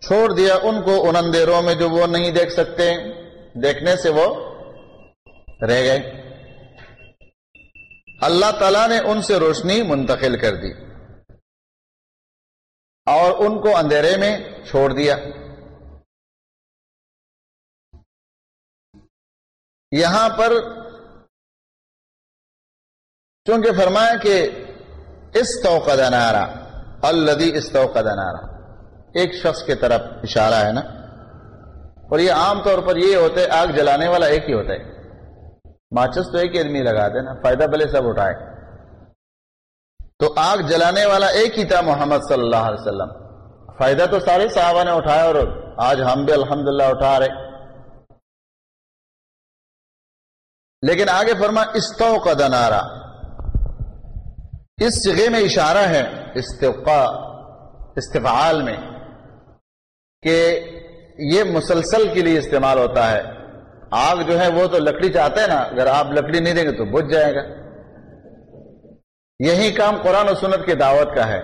Speaker 1: چھوڑ دیا ان کو ان اندھیروں میں جو وہ نہیں دیکھ سکتے۔ دیکھنے سے وہ رہ گئے۔ اللہ تعالی نے ان سے روشنی منتقل کر دی۔ اور ان کو اندھیرے میں چھوڑ دیا۔ یہاں پر چونکہ فرمایا کہ اس توقع دنارا الدی اس توقع دنارا ایک شخص کی طرف اشارہ ہے نا۔ اور یہ عام طور پر یہ ہوتا ہے، آگ جلانے والا ایک ہی ہوتا ہے۔ ماچس تو ایک آدمی لگا دینا فائدہ بھلے سب اٹھائے۔ تو آگ جلانے والا ایک ہی تھا محمد صلی اللہ علیہ وسلم۔ فائدہ تو سارے صحابہ نے اٹھایا اور آج ہم بھی الحمدللہ اٹھا رہے۔ لیکن آگے فرما استو کا دنارا اس جگہ میں اشارہ ہے۔ استفقا استفعال میں، کہ یہ مسلسل کے لیے استعمال ہوتا ہے۔ آگ جو ہے وہ تو لکڑی چاہتے ہیں نا، اگر آپ لکڑی نہیں دیں گے تو بجھ جائے گا۔ یہی کام قرآن و سنت کی دعوت کا ہے۔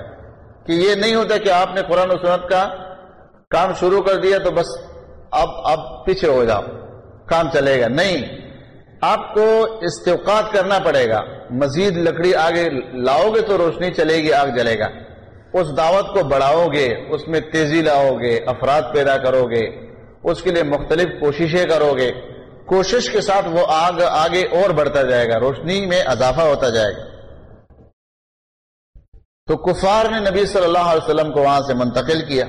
Speaker 1: کہ یہ نہیں ہوتا کہ آپ نے قرآن و سنت کا کام شروع کر دیا تو بس اب اب پیچھے ہو جاؤ، کام چلے گا۔ نہیں۔ آپ کو استوقات کرنا پڑے گا۔ مزید لکڑی آگے لاؤ گے تو روشنی چلے گی، آگ جلے گا۔ اس دعوت کو بڑھاؤ گے، اس میں تیزی لاؤ گے، افراد پیدا کرو گے۔ اس کے لیے مختلف کوششیں کرو گے۔ کوشش کے ساتھ وہ آگ آگے اور بڑھتا جائے گا، روشنی میں اضافہ ہوتا جائے گا۔ تو کفار نے نبی صلی اللہ علیہ وسلم کو وہاں سے منتقل کیا۔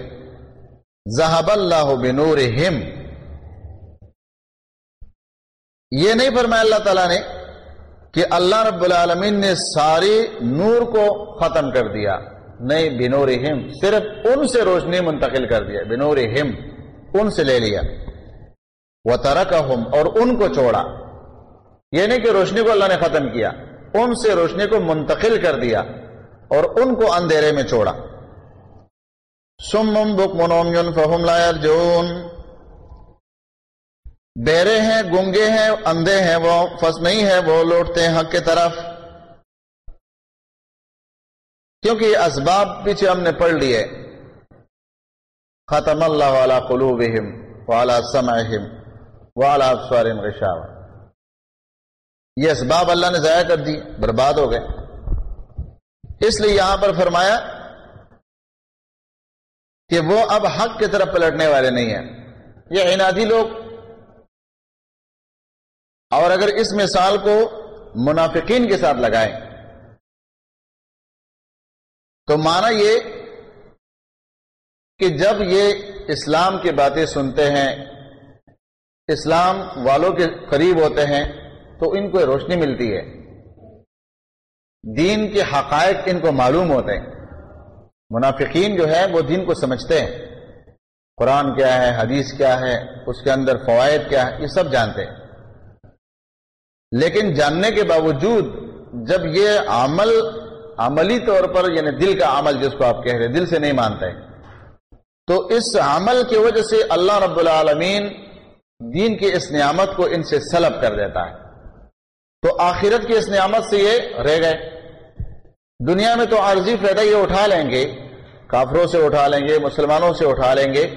Speaker 1: زہب اللہ بنور یہ نہیں فرمایا اللہ تعالیٰ نے کہ اللہ رب العالمین نے ساری نور کو ختم کر دیا۔ نہیں بنور ہم صرف ان سے روشنی منتقل کر دیا۔ بنور ہم ان سے لے لیا۔ وہ ترک اور ان کو چھوڑا۔ یہ نہیں کہ روشنی کو اللہ نے ختم کیا۔ ان سے روشنی کو منتقل کر دیا اور ان کو اندھیرے میں چھوڑا۔ سم بک منوم فہم لائر جون بیرے ہیں گنگے ہیں، اندھے ہیں، وہ فس نہیں ہے وہ لوٹتے ہیں حق کی طرف۔ کیونکہ یہ اسباب پیچھے ہم نے پڑھ لیے۔ ختم اللہ والا قلوبہم والا سمعہم والا افسوار غشاوہ۔ یہ اسباب اللہ نے ضائع کر دی، برباد ہو گئے۔ اس لیے یہاں پر فرمایا کہ وہ اب حق کی طرف پلٹنے والے نہیں ہیں۔ یہ عنادی لوگ اور اگر اس مثال کو منافقین کے ساتھ لگائیں تو مانا یہ کہ جب یہ اسلام کی باتیں سنتے ہیں، اسلام والوں کے قریب ہوتے ہیں، تو ان کو روشنی ملتی ہے۔ دین کے حقائق ان کو معلوم ہوتے ہیں۔ منافقین جو ہے وہ دین کو سمجھتے ہیں۔ قرآن کیا ہے، حدیث کیا ہے، اس کے اندر فوائد کیا ہے، یہ سب جانتے ہیں۔ لیکن جاننے کے باوجود جب یہ عمل عملی طور پر یعنی دل کا عمل جس کو آپ کہہ رہے دل سے نہیں مانتے۔ تو اس عمل کی وجہ سے اللہ رب العالمین دین کی اس نعمت کو ان سے سلب کر دیتا ہے۔ تو آخرت کی اس نعمت سے یہ رہ گئے۔ دنیا میں تو عارضی فائدہ یہ اٹھا لیں گے، کافروں سے اٹھا لیں گے، مسلمانوں سے اٹھا لیں گے،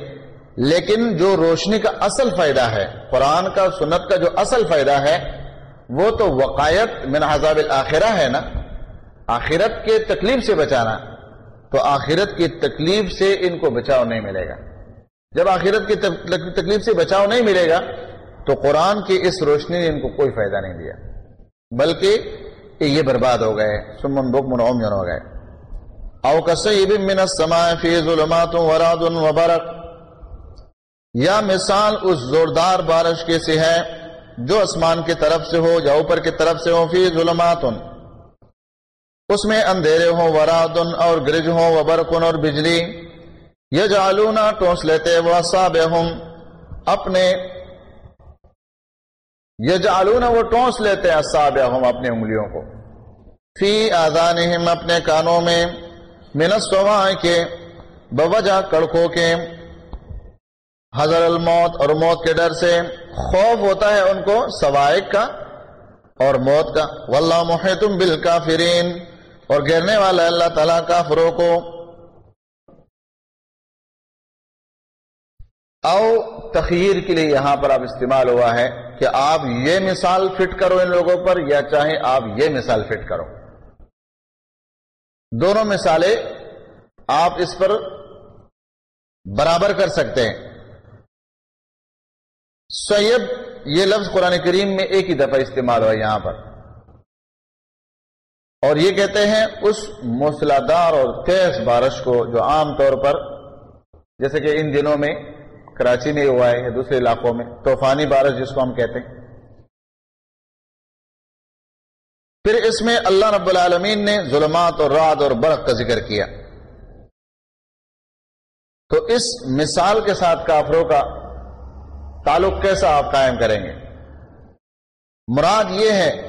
Speaker 1: لیکن جو روشنی کا اصل فائدہ ہے، قرآن کا، سنت کا جو اصل فائدہ ہے وہ تو وقایت من عذاب الآخرہ ہے نا؟ آخرت کے تکلیف سے بچانا۔ تو آخرت کی تکلیف سے ان کو بچاؤ نہیں ملے گا۔ جب آخرت کی تکلیف سے بچاؤ نہیں ملے گا، تو قرآن کی اس روشنی نے ان کو کوئی فائدہ نہیں دیا۔ بلکہ یہ برباد ہو گئے۔ سمن بک منعمن ہو گئے۔ او کسیب من السماء فی ظلمات وراد وبرق یا مثال اس زوردار بارش کے سے ہے جو اسمان کی طرف سے ہو، یا اوپر کی طرف سے ہو فی ظلمات اس میں اندھیرے ہوں، ورادن اور گرج ہوں وبرکن اور بجلی۔ یہ جالونا ٹوس لیتے وہ ساب اپنے یہ جالونا وہ ٹوس لیتے اصاب اپنے انگلیوں کو۔ فی آزان اپنے کانوں میں منسوا کے، بوجہ کڑکوں کے۔ حضر الموت اور موت کے ڈر سے خوف ہوتا ہے ان کو سوائق کا اور موت کا۔ واللہ محیطم بالکافرین۔ اور گرنے والا اللہ تعالیٰ کافروں کو او تخیر کے لیے یہاں پر آپ استعمال ہوا ہے کہ آپ یہ مثال فٹ کرو ان لوگوں پر یا چاہیں آپ یہ مثال فٹ کرو۔ دونوں مثالیں آپ اس پر برابر کر سکتے ہیں۔ سیب یہ لفظ قرآن کریم میں ایک ہی دفعہ استعمال ہوا یہاں پر۔ اور یہ کہتے ہیں، اس موسلادار اور تیز بارش کو جو عام طور پر، جیسے کہ ان دنوں میں کراچی میں ہوا ہے یا دوسرے علاقوں میں، طوفانی بارش جس کو ہم کہتے ہیں۔ پھر اس میں اللہ رب العالمین نے ظلمات اور رات اور برق کا ذکر کیا۔ تو اس مثال کے ساتھ کافروں کا تعلق کیسا آپ قائم کریں گے؟ مراد یہ ہے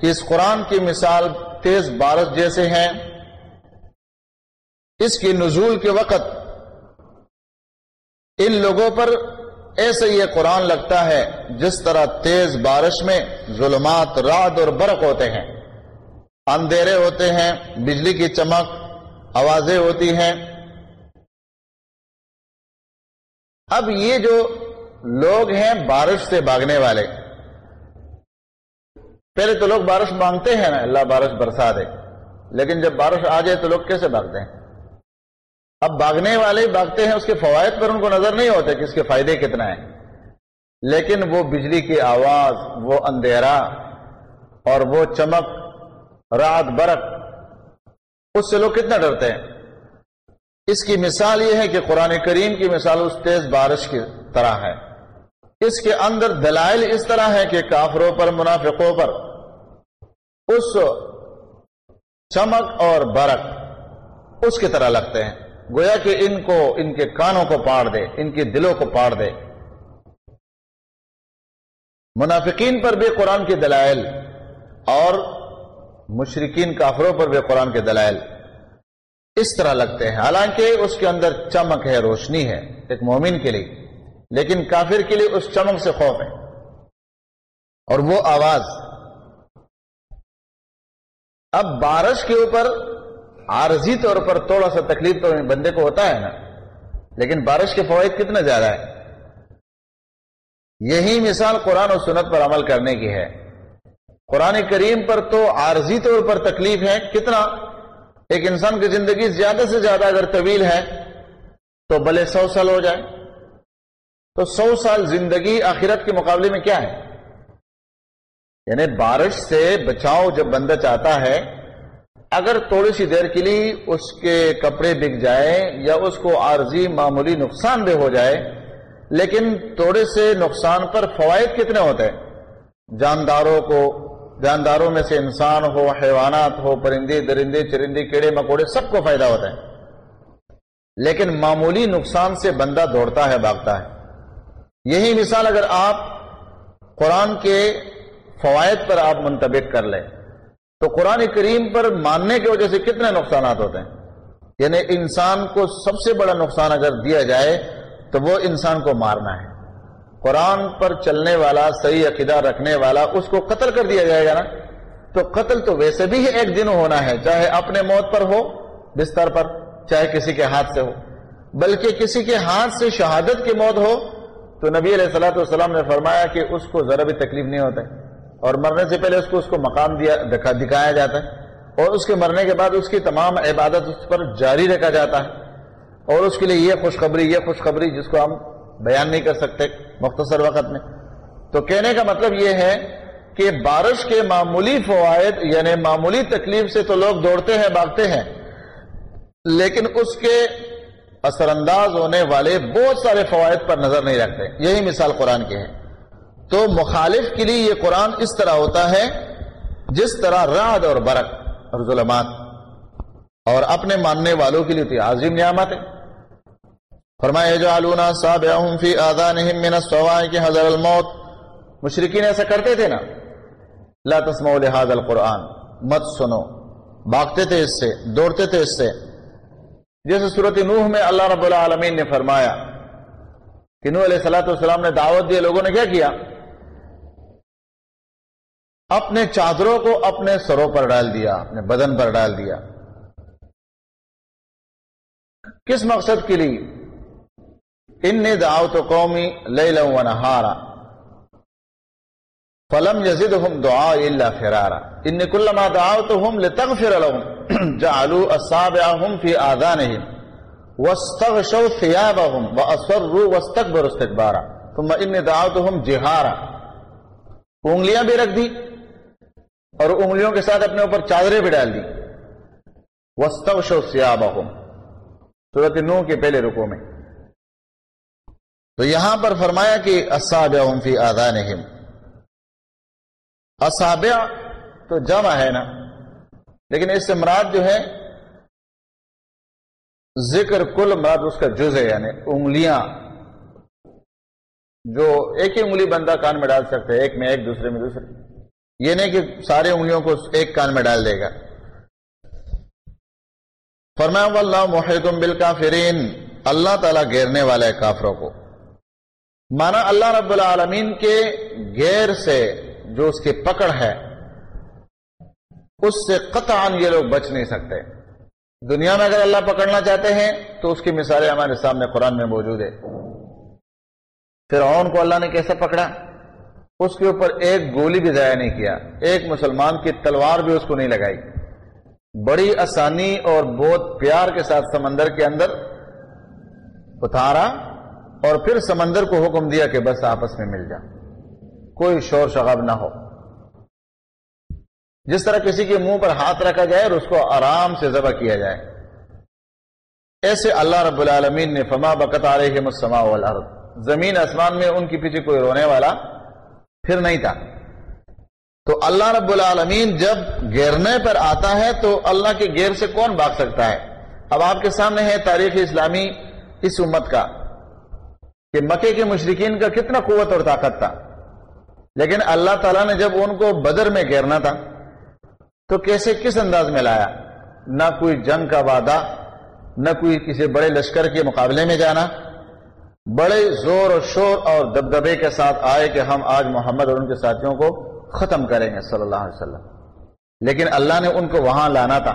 Speaker 1: کہ اس قرآن کی مثال تیز بارش جیسے ہیں۔ اس کی نزول کے وقت ان لوگوں پر ایسے یہ قرآن لگتا ہے جس طرح تیز بارش میں ظلمات رات اور برق ہوتے ہیں۔ اندھیرے ہوتے ہیں، بجلی کی چمک، آوازیں ہوتی ہیں۔ اب یہ جو لوگ ہیں بارش سے بھاگنے والے۔ پہلے تو لوگ بارش مانگتے ہیں نا، اللہ بارش برسا دے۔ لیکن جب بارش آ جائے تو لوگ کیسے بھاگتے ہیں؟ اب بھاگنے والے بھاگتے ہیں، اس کے فوائد پر ان کو نظر نہیں ہوتے کہ اس کے فائدے کتنا ہیں۔ لیکن وہ بجلی کی آواز، وہ اندھیرا اور وہ چمک، رات برق، اس سے لوگ کتنا ڈرتے ہیں؟ اس کی مثال یہ ہے کہ قرآن کریم کی مثال اس تیز بارش کی طرح ہے۔ اس کے اندر دلائل اس طرح ہے کہ کافروں پر، منافقوں پر۔ اس چمک اور برق اس کی طرح لگتے ہیں۔ گویا کہ ان کو، ان کے کانوں کو پاڑ دے، ان کے دلوں کو پاڑ دے۔ منافقین پر بھی قرآن کے دلائل اور مشرقین کافروں پر بھی قرآن کے دلائل اس طرح لگتے ہیں۔ حالانکہ اس کے اندر چمک ہے، روشنی ہے ایک مومن کے لیے۔ لیکن کافر کے لیے اس چمک سے خوف ہے۔ اور وہ آواز۔ اب بارش کے اوپر عارضی طور پر تھوڑا سا تکلیف تو بندے کو ہوتا ہے نا، لیکن بارش کے فوائد کتنا زیادہ ہے۔ یہی مثال قرآن و سنت پر عمل کرنے کی ہے۔ قرآن کریم پر تو عارضی طور پر تکلیف ہے، کتنا؟ ایک انسان کی زندگی زیادہ سے زیادہ اگر طویل ہے تو بھلے سو سال ہو جائے۔ تو سو سال زندگی آخرت کے مقابلے میں کیا ہے؟ یعنی بارش سے بچاؤ جب بندہ چاہتا ہے، اگر تھوڑی سی دیر کے لیے اس کے کپڑے بک جائے یا اس کو عارضی معمولی نقصان دہ ہو جائے، لیکن تھوڑے سے نقصان پر فوائد کتنے ہوتے ہیں؟ جانداروں کو، جانداروں میں سے انسان ہو، حیوانات ہو، پرندے، درندے، چرندے، کیڑے، مکوڑے، سب کو فائدہ ہوتا ہے۔ لیکن معمولی نقصان سے بندہ دوڑتا ہے، بھاگتا ہے۔ یہی مثال اگر آپ قرآن کے فوائد پر آپ منتبک کر لیں، تو قرآن کریم پر ماننے کی وجہ سے کتنے نقصانات ہوتے ہیں؟ یعنی انسان کو سب سے بڑا نقصان اگر دیا جائے، تو وہ انسان کو مارنا ہے۔ قرآن پر چلنے والا، صحیح عقیدہ رکھنے والا، اس کو قتل کر دیا جائے گا نا؟ تو قتل تو ویسے بھی ایک دن ہونا ہے، چاہے اپنے موت پر ہو، بستر پر، چاہے کسی کے ہاتھ سے ہو۔ بلکہ کسی کے ہاتھ سے شہادت کی موت ہو تو نبی علیہ السلاۃ والسلام نے فرمایا کہ اس کو ذرا بھی تکلیف نہیں ہوتا ہے۔ اور مرنے سے پہلے اس کو اس کو مقام دیا دکھایا جاتا ہے۔ اور اس کے مرنے کے بعد اس کی تمام عبادت اس پر جاری رکھا جاتا ہے۔ اور اس کے لیے یہ خوشخبری یہ خوشخبری جس کو ہم بیان نہیں کر سکتے مختصر وقت میں۔ تو کہنے کا مطلب یہ ہے کہ بارش کے معمولی فوائد یعنی معمولی تکلیف سے تو لوگ دوڑتے ہیں، بھاگتے ہیں، لیکن اس کے اثر انداز ہونے والے بہت سارے فوائد پر نظر نہیں رکھتے۔ یہی مثال قرآن کی ہے۔ تو مخالف کے لیے یہ قرآن اس طرح ہوتا ہے، جس طرح راد اور برق، اور ظلمات۔ اور اپنے ماننے والوں کے لیے تو عظیم نعمت ہے۔ فرمائے جو آلونا فی من حضر الموت۔ مشرقین ایسا کرتے تھے نا۔ لا تسمعوا لهذا القرآن۔ مت سنو۔ باغتے تھے اس سے، دوڑتے تھے اس سے۔ جیسے صورت نوح میں اللہ رب العالمین نے فرمایا کہ نوح علیہ السلام والسلام نے دعوت دیا لوگوں نے کیا کیا؟ اپنے چادروں کو اپنے سروں پر ڈال دیا، اپنے بدن پر ڈال دیا۔ کس مقصد کے لیے؟ انی دعوت قومی لیلا و نہارا۔ فلم یزدهم دعاء الا فرارا ان كلما دعوتهم لتغفر لهم جعلوا اصابعهم في اذانهم واستغشوا ثيابهم واصروا واستكبروا استكبارا ثم انی دعوتهم جهارا انگلیاں بھی رکھ دی اور انگلیوں کے ساتھ اپنے اوپر چادریں بھی ڈال دی واستغشوا ثيابهم سورۃ نوح کے پہلے رکوع میں تو یہاں پر فرمایا کہ فی آدانہم اصابع تو جمع ہے نا۔ لیکن اس سے مراد جو ہے، ذکر کل مراد اس کا جز ہے یعنی انگلیاں۔ جو ایک ہی انگلی بندہ کان میں ڈال سکتے ایک میں ایک، دوسرے میں دوسرے۔ یہ نہیں کہ سارے انگلیوں کو ایک کان میں ڈال دے گا۔ فرمایا اللہ محدم بال اللہ تعالیٰ گھیرنے والا ہے کافروں کو۔ مانا اللہ رب العالمین کے گیر سے جو اس کی پکڑ ہے، اس سے قطعا یہ لوگ بچ نہیں سکتے۔ دنیا میں اگر اللہ پکڑنا چاہتے ہیں، تو اس کی مثالیں ہمارے سامنے قرآن میں موجود ہے فرعون کو اللہ نے کیسے پکڑا؟ اس کے اوپر ایک گولی بھی ضائع نہیں کیا۔ ایک مسلمان کی تلوار بھی اس کو نہیں لگائی۔ بڑی آسانی اور بہت پیار کے ساتھ سمندر کے اندر اتارا اور پھر سمندر کو حکم دیا کہ بس آپس میں مل جا کوئی شور شغب نہ ہو۔ جس طرح کسی کے منہ پر ہاتھ رکھا جائے اور اس کو آرام سے ذبح کیا جائے۔ ایسے اللہ رب العالمین نے فما بکت آ رہی والارض۔ زمین آسمان میں ان کے پیچھے کوئی رونے والا پھر نہیں تھا۔ تو اللہ رب العالمین جب گیرنے پر آتا ہے تو اللہ کے گیر سے کون بھاگ سکتا ہے؟ اب آپ کے سامنے ہے تاریخ اسلامی اس امت کا کہ مکے کے مشرقین کا کتنا قوت اور طاقت تھا۔ لیکن اللہ تعالیٰ نے جب ان کو بدر میں گیرنا تھا، تو کیسے کس انداز میں لایا؟ نہ کوئی جنگ کا وعدہ، نہ کوئی کسی بڑے لشکر کے مقابلے میں جانا۔ بڑے زور و شور اور دبدبے کے ساتھ آئے کہ ہم آج محمد اور ان کے ساتھیوں کو ختم کریں گے صلی اللہ علیہ وسلم۔ لیکن اللہ نے ان کو وہاں لانا تھا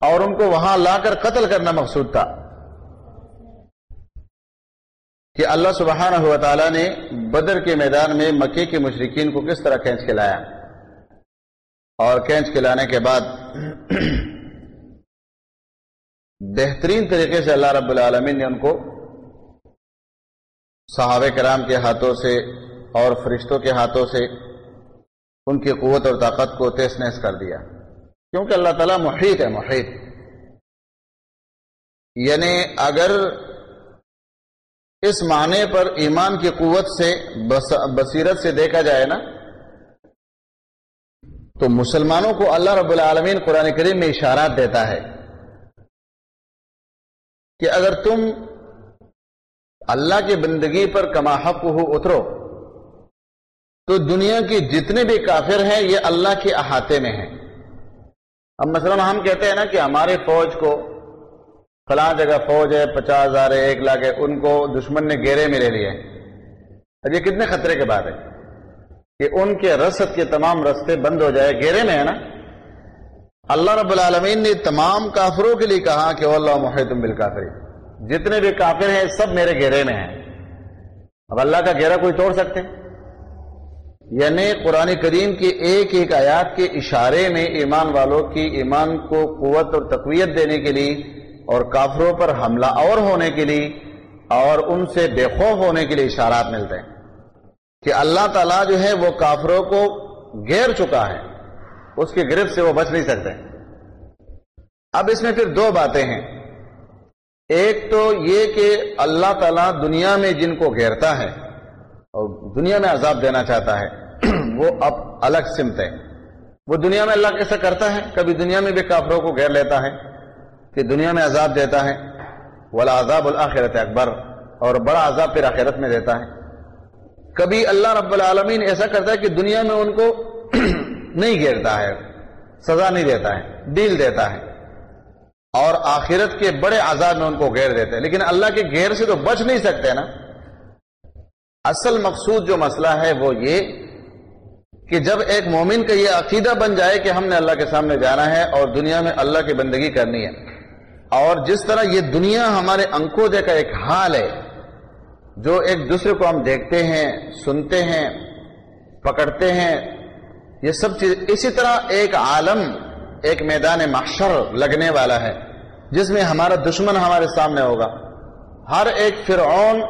Speaker 1: اور ان کو وہاں لا کر قتل کرنا مقصود تھا۔ کہ اللہ سبحانہ ہوا تعالیٰ نے بدر کے میدان میں مکے کے مشرقین کو کس طرح کھینچ کے لایا؟ اور کھینچ کے لانے کے بعد بہترین طریقے سے اللہ رب العالمین نے ان کو صحابہ کرام کے ہاتھوں سے اور فرشتوں کے ہاتھوں سے ان کی قوت اور طاقت کو تیس نیس کر دیا۔ کیونکہ اللہ تعالیٰ محیط ہے، محیط۔ یعنی اگر اس معنی پر ایمان کی قوت سے بصیرت سے دیکھا جائے نا، تو مسلمانوں کو اللہ رب العالمین قرآن کریم میں اشارات دیتا ہے کہ اگر تم اللہ کی بندگی پر کما حق ہو اترو، تو دنیا کی جتنے بھی کافر ہیں، یہ اللہ کے احاطے میں ہیں۔ اب مثلا ہم کہتے ہیں نا کہ ہمارے فوج کو فلاں جگہ فوج ہے، پچاس ہزار ہے، ایک لاکھ ہے، ان کو دشمن نے گیرے میں لے لیے۔ اب یہ کتنے خطرے کے بعد ہے کہ ان کے رسد کے تمام رستے بند ہو جائے گیرے میں ہے نا؟ اللہ رب العالمین نے تمام کافروں کے لیے کہا کہ اللہ محتم بالکافری جتنے بھی کافر ہیں، سب میرے گھیرے میں ہیں۔ اب اللہ کا گھیرا کوئی توڑ سکتے؟ یعنی قرآن کریم کی ایک ایک آیات کے اشارے میں ایمان والوں کی ایمان کو قوت اور تقویت دینے کے لیے اور کافروں پر حملہ اور ہونے کے لیے اور ان سے بے خوف ہونے کے لیے اشارات ملتے ہیں کہ اللہ تعالیٰ جو ہے وہ کافروں کو گیر چکا ہے۔ اس کی گرفت سے وہ بچ نہیں سکتے۔ اب اس میں پھر دو باتیں ہیں۔ ایک تو یہ کہ اللہ تعالیٰ دنیا میں جن کو گھیرتا ہے اور دنیا میں عذاب دینا چاہتا ہے، وہ اب الگ سمت ہے۔ وہ دنیا میں اللہ کیسا کرتا ہے؟ کبھی دنیا میں بھی کافروں کو گھیر لیتا ہے۔ کہ دنیا میں عذاب دیتا ہے، ولا عذاب الآخرت اکبر، اور بڑا عذاب پھر آخرت میں دیتا ہے۔ کبھی اللہ رب العالمین ایسا کرتا ہے کہ دنیا میں ان کو نہیں گھیرتا ہے، سزا نہیں دیتا ہے، ڈیل دیتا ہے۔ اور آخرت کے بڑے عذاب میں ان کو گھیر دیتے ہیں۔ لیکن اللہ کے گھیر سے تو بچ نہیں سکتے نا۔ اصل مقصود جو مسئلہ ہے وہ یہ کہ جب ایک مومن کا یہ عقیدہ بن جائے کہ ہم نے اللہ کے سامنے جانا ہے اور دنیا میں اللہ کی بندگی کرنی ہے اور جس طرح یہ دنیا ہمارے انکودے کا ایک حال ہے، جو ایک دوسرے کو ہم دیکھتے ہیں، سنتے ہیں، پکڑتے ہیں، یہ سب چیز اسی طرح ایک عالم، ایک میدان محشر لگنے والا ہے، جس میں ہمارا دشمن ہمارے سامنے ہوگا۔ ہر ایک فرعون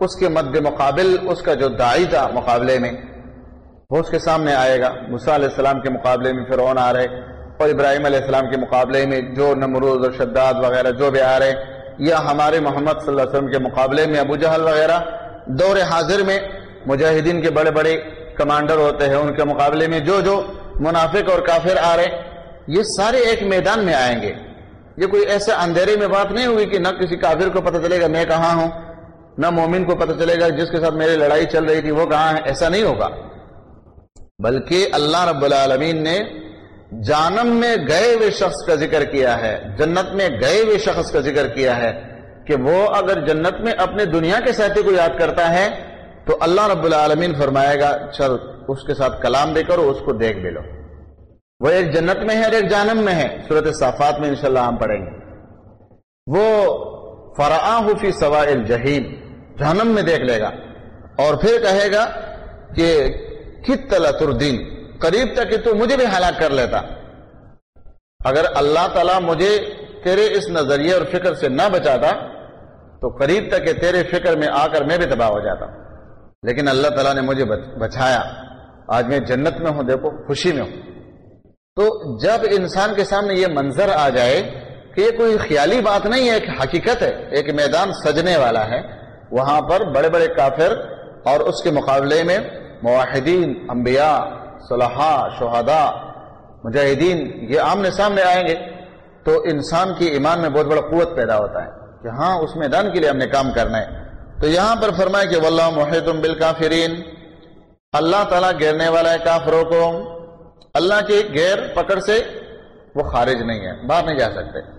Speaker 1: اس کے مد مقابل، اس کا جو دائی تھا مقابلے میں، وہ اس کے سامنے آئے گا۔ مسا علیہ السلام کے مقابلے میں فرعون آ رہے۔ اور ابراہیم علیہ السلام کے مقابلے میں جو نمروز اور شداد وغیرہ جو بھی آ رہے یا ہمارے محمد صلی اللہ علیہ وسلم کے مقابلے میں ابو جہل وغیرہ، دور حاضر میں مجاہدین کے بڑے بڑے کمانڈر ہوتے ہیں، ان کے مقابلے میں جو جو منافق اور کافر آ رہے یہ سارے ایک میدان میں آئیں گے۔ یہ کوئی ایسے اندھیرے میں بات نہیں ہوگی کہ نہ کسی کافر کو پتہ چلے گا میں کہاں ہوں، نہ مومن کو پتہ چلے گا جس کے ساتھ میری لڑائی چل رہی تھی، وہ کہاں ہے، ایسا نہیں ہوگا۔ بلکہ اللہ رب العالمین نے جانم میں گئے ہوئے شخص کا ذکر کیا ہے، جنت میں گئے ہوئے شخص کا ذکر کیا ہے کہ وہ اگر جنت میں اپنے دنیا کے ساتھی کو یاد کرتا ہے تو اللہ رب العالمین فرمائے گا، چل اس کے ساتھ کلام بھی کرو، اس کو دیکھ بھی لو۔ وہ ایک جنت میں ہے اور ایک جانم میں ہے۔ صورت صافات میں انشاءاللہ ہم پڑھیں گے۔ وہ فراہ فی سوائل جہیم جہنم میں دیکھ لے گا اور پھر کہے گا کہ کت تردین قریب تک کہ تو مجھے بھی ہلاک کر لیتا۔ اگر اللہ تعالیٰ مجھے تیرے اس نظریے اور فکر سے نہ بچاتا، تو قریب تک کہ تیرے فکر میں آ کر میں بھی تباہ ہو جاتا۔ لیکن اللہ تعالیٰ نے مجھے بچایا آج میں جنت میں ہوں، دیکھو، خوشی میں ہوں۔ تو جب انسان کے سامنے یہ منظر آ جائے کہ یہ کوئی خیالی بات نہیں ہے، ایک حقیقت ہے، ایک میدان سجنے والا ہے، وہاں پر بڑے بڑے کافر اور اس کے مقابلے میں معاہدین انبیاء صلاحہ شہداء، مجاہدین، یہ آمنے سامنے آئیں گے تو انسان کی ایمان میں بہت بڑا قوت پیدا ہوتا ہے کہ ہاں اس میدان کے لیے ہم نے کام کرنا ہے۔ تو یہاں پر فرمائے کہ واللہ محیطم بالکافرین، اللہ تعالیٰ گھیرنے والا ہے کافروں کو۔ اللہ کی غیر پکڑ سے وہ خارج نہیں ہے، باہر نہیں جا سکتے۔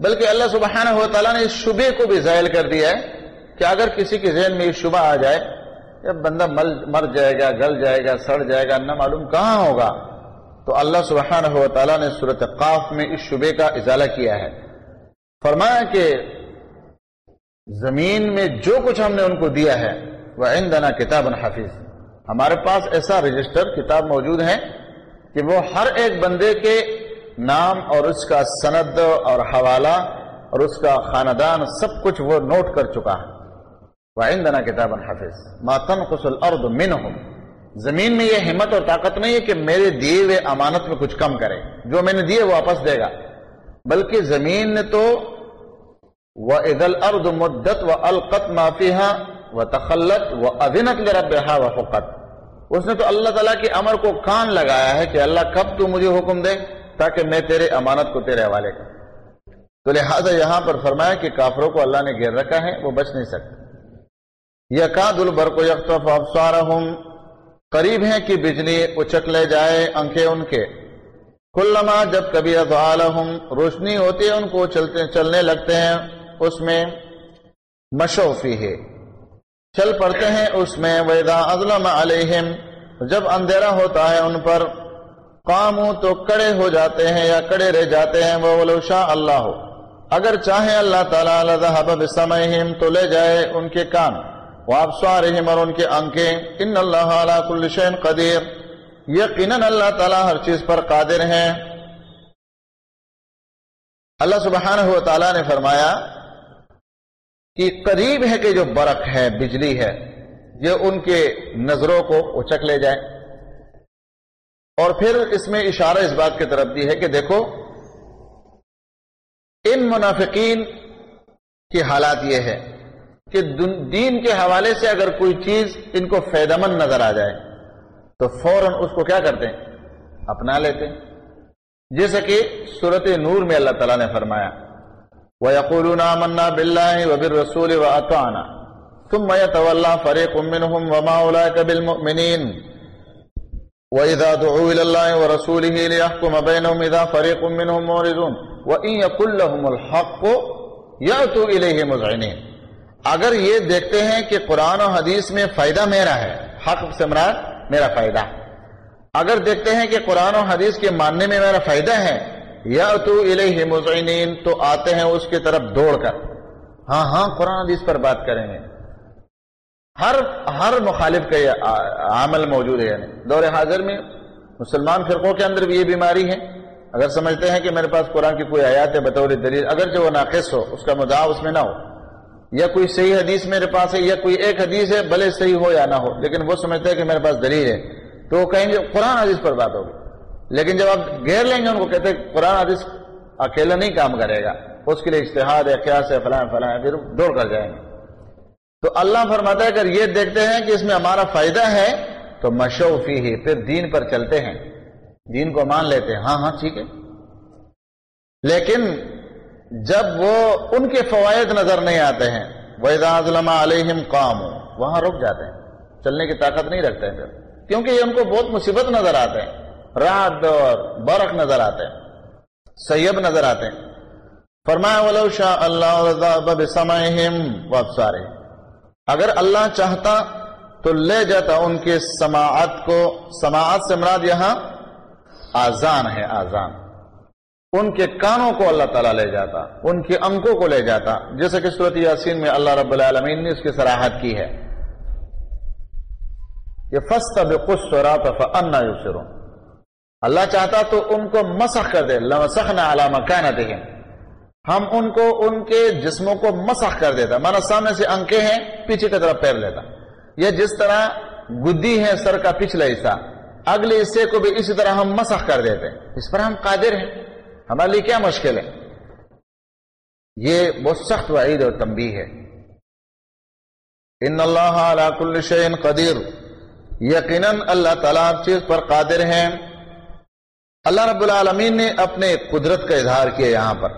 Speaker 1: بلکہ اللہ سبحانہ و تعالیٰ نے اس شبے کو بھی ظاہر کر دیا ہے کہ اگر کسی کے ذہن میں یہ شبہ آ جائے جب بندہ مل مر جائے گا، گل جائے گا، سڑ جائے گا، نہ معلوم کہاں ہوگا، تو اللہ سبحانہ و تعالیٰ نے صورت قاف میں اس شبے کا ازالہ کیا ہے۔ فرمایا کہ زمین میں جو کچھ ہم نے ان کو دیا ہے وہ عندنا کتاب حافظ ہمارے پاس ایسا رجسٹر کتاب موجود ہے کہ وہ ہر ایک بندے کے نام اور اس کا سند اور حوالہ اور اس کا خاندان سب کچھ وہ نوٹ کر چکا ہے۔ وعندنا کتاب حافظ. ما تنقص الارض منهم. زمین میں یہ ہمت اور طاقت نہیں ہے کہ میرے دیے ہوئے امانت میں کچھ کم کرے. جو میں نے دیے واپس دے گا. بلکہ زمین نے تو وَإِذَا الْأَرْضُ مُدَّتْ وَأَلْقَتْ مَا فِيهَا وَتَخَلَّتْ وَأَذِنَتْ لِرَبِّهَا وَفُقَتْ اس نے تو اللہ تعالیٰ کی امر کو کان لگایا ہے کہ اللہ کب تو مجھے حکم دے تاکہ میں تیرے امانت کو تیرے حوالے کر تو لہٰذا یہاں پر فرمایا کہ کافروں کو اللہ نے گھیر رکھا ہے، وہ بچ نہیں سکتے. یقاد البرق یکتف ابصارہم۔ قریب ہیں کہ بجلی اچک لے جائے انکھے ان کے۔ کلما جب کبھی اضعالہم روشنی ہوتی ہے ان کو چلتے چلنے لگتے ہیں اس میں۔ مشوفی ہے چل پڑتے ہیں اس میں۔ ویدا ازلم علیہم جب اندھیرا ہوتا ہے ان پر۔ قامو تو کڑے ہو جاتے ہیں یا کڑے رہ جاتے ہیں۔ وہ ولو اللہ ہو اگر چاہے اللہ تعالیٰ لذہب بسمعہم تو لے جائے ان کے کان۔ وابصارہم اور ان کے آنکھیں ان اللہ علی کل شین قدیر، یقیناً اللہ تعالیٰ ہر چیز پر قادر ہیں۔ اللہ سبحانہ و تعالیٰ نے فرمایا کہ قریب ہے کہ جو برق ہے، بجلی ہے، یہ ان کے نظروں کو اچک لے جائے۔ اور پھر اس میں اشارہ اس بات کی طرف دی ہے کہ دیکھو، ان منافقین کی حالات یہ ہے۔ کہ دین کے حوالے سے اگر کوئی چیز ان کو فائدہ مند نظر آ جائے، تو فوراً اس کو کیا کرتے ہیں؟ اپنا لیتے ہیں۔ جیسے کہ صورت نور میں اللہ تعالیٰ نے فرمایا، وَيَقُولُونَ آمَنَّا بِاللَّهِ وَبِالرَّسُولِ وَأَطَعْنَا، ثُمَّ يَتَوَلَّى فَرِيقٌ مِّنْهُمْ وَمَا أُولَٰئِكَ بِالْمُؤْمِنِينَ۔ وَإِذَا دُعُوا إِلَى اللَّهِ وَرَسُولِهِ لِيَحْكُمَ بَيْنَهُمْ إِذَا فَرِيقٌ مِّنْهُمْ مُعْرِضُونَ۔ وَإِن يَقُل لَّهُمُ الْحَقُّ، يَأْتُوا إِلَيْهِ مُذْعِنِينَ۔ اگر یہ دیکھتے ہیں کہ قرآن و حدیث میں فائدہ میرا ہے، حق سے مراد میرا فائدہ۔ اگر دیکھتے ہیں کہ قرآن و حدیث کے ماننے میں میرا فائدہ ہے یا تو الیہ مزعنین، تو آتے ہیں اس کی طرف دوڑ کر۔ ہاں ہاں قرآن حدیث پر بات کریں گے۔ ہر ہر مخالف کا یہ عمل موجود ہے۔ یعنی دور حاضر میں مسلمان فرقوں کے اندر بھی یہ بیماری ہے۔ اگر سمجھتے ہیں کہ میرے پاس قرآن کی کوئی آیات ہے بطور دلیل اگر جو وہ ناقص ہو، اس کا مدعا اس میں نہ ہو۔ یا کوئی صحیح حدیث میرے پاس ہے یا کوئی ایک حدیث ہے، بھلے صحیح ہو یا نہ ہو، لیکن وہ سمجھتے ہیں کہ میرے پاس دلیل ہے۔ تو وہ کہیں گے، قرآن حدیث پر بات ہوگی۔ لیکن جب آپ گھیر لیں گے ان کو، کہتے ہیں قرآن حدیث اکیلا نہیں کام کرے گا، اس کے لیے اشتہاد ہے، قیاس ہے، فلاں فلاں پھر دوڑ کر جائیں گے۔ تو اللہ فرماتا ہے، اگر یہ دیکھتے ہیں کہ اس میں ہمارا فائدہ ہے، تو مشوفی ہی پھر دین پر چلتے ہیں۔ دین کو مان لیتے ہیں۔ ہاں ہاں ٹھیک ہے۔ لیکن جب وہ ان کے فوائد نظر نہیں آتے ہیں ویدازلم علیہم قام وہاں رک جاتے ہیں، چلنے کی طاقت نہیں رکھتے ہیں پھر۔ کیونکہ یہ ان کو بہت مصیبت نظر آتے ہیں رات اور برق نظر آتے ہیں، سیب نظر آتے ہیں۔ فرمایا، ولو شاء اللہ وابصارے اگر اللہ چاہتا تو لے جاتا ان کے سماعت کو، سماعت سے مراد یہاں آزان ہے آزان ان کے کانوں کو اللہ تعالیٰ لے جاتا، ان کے انکوں کو لے جاتا۔ جیسے کہ صورت یاسین میں اللہ رب العالمین نے اس کی سراہد کی ہے۔ یہ فسط بخش رات اللہ چاہتا تو ان کو مسخ کر دے لمسخ نہ علامہ ہم ان کو، ان کے جسموں کو مسخ کر دیتا۔ مانا سامنے سے انکے ہیں، پیچھے کی طرف پیر لیتا۔ یہ جس طرح گدی ہے سر کا پچھلا حصہ، اگلے حصے کو بھی اسی طرح ہم مسخ کر دیتے۔ اس پر ہم قادر ہیں۔ ہمارے لیے کیا مشکل ہے؟ یہ بہت سخت وعید اور تمبی ہے۔ ان اللہ علی کل قدیر۔ یقیناً اللہ تعالیٰ چیز پر قادر ہیں۔ اللہ رب العالمین نے اپنے قدرت کا اظہار کیا یہاں پر۔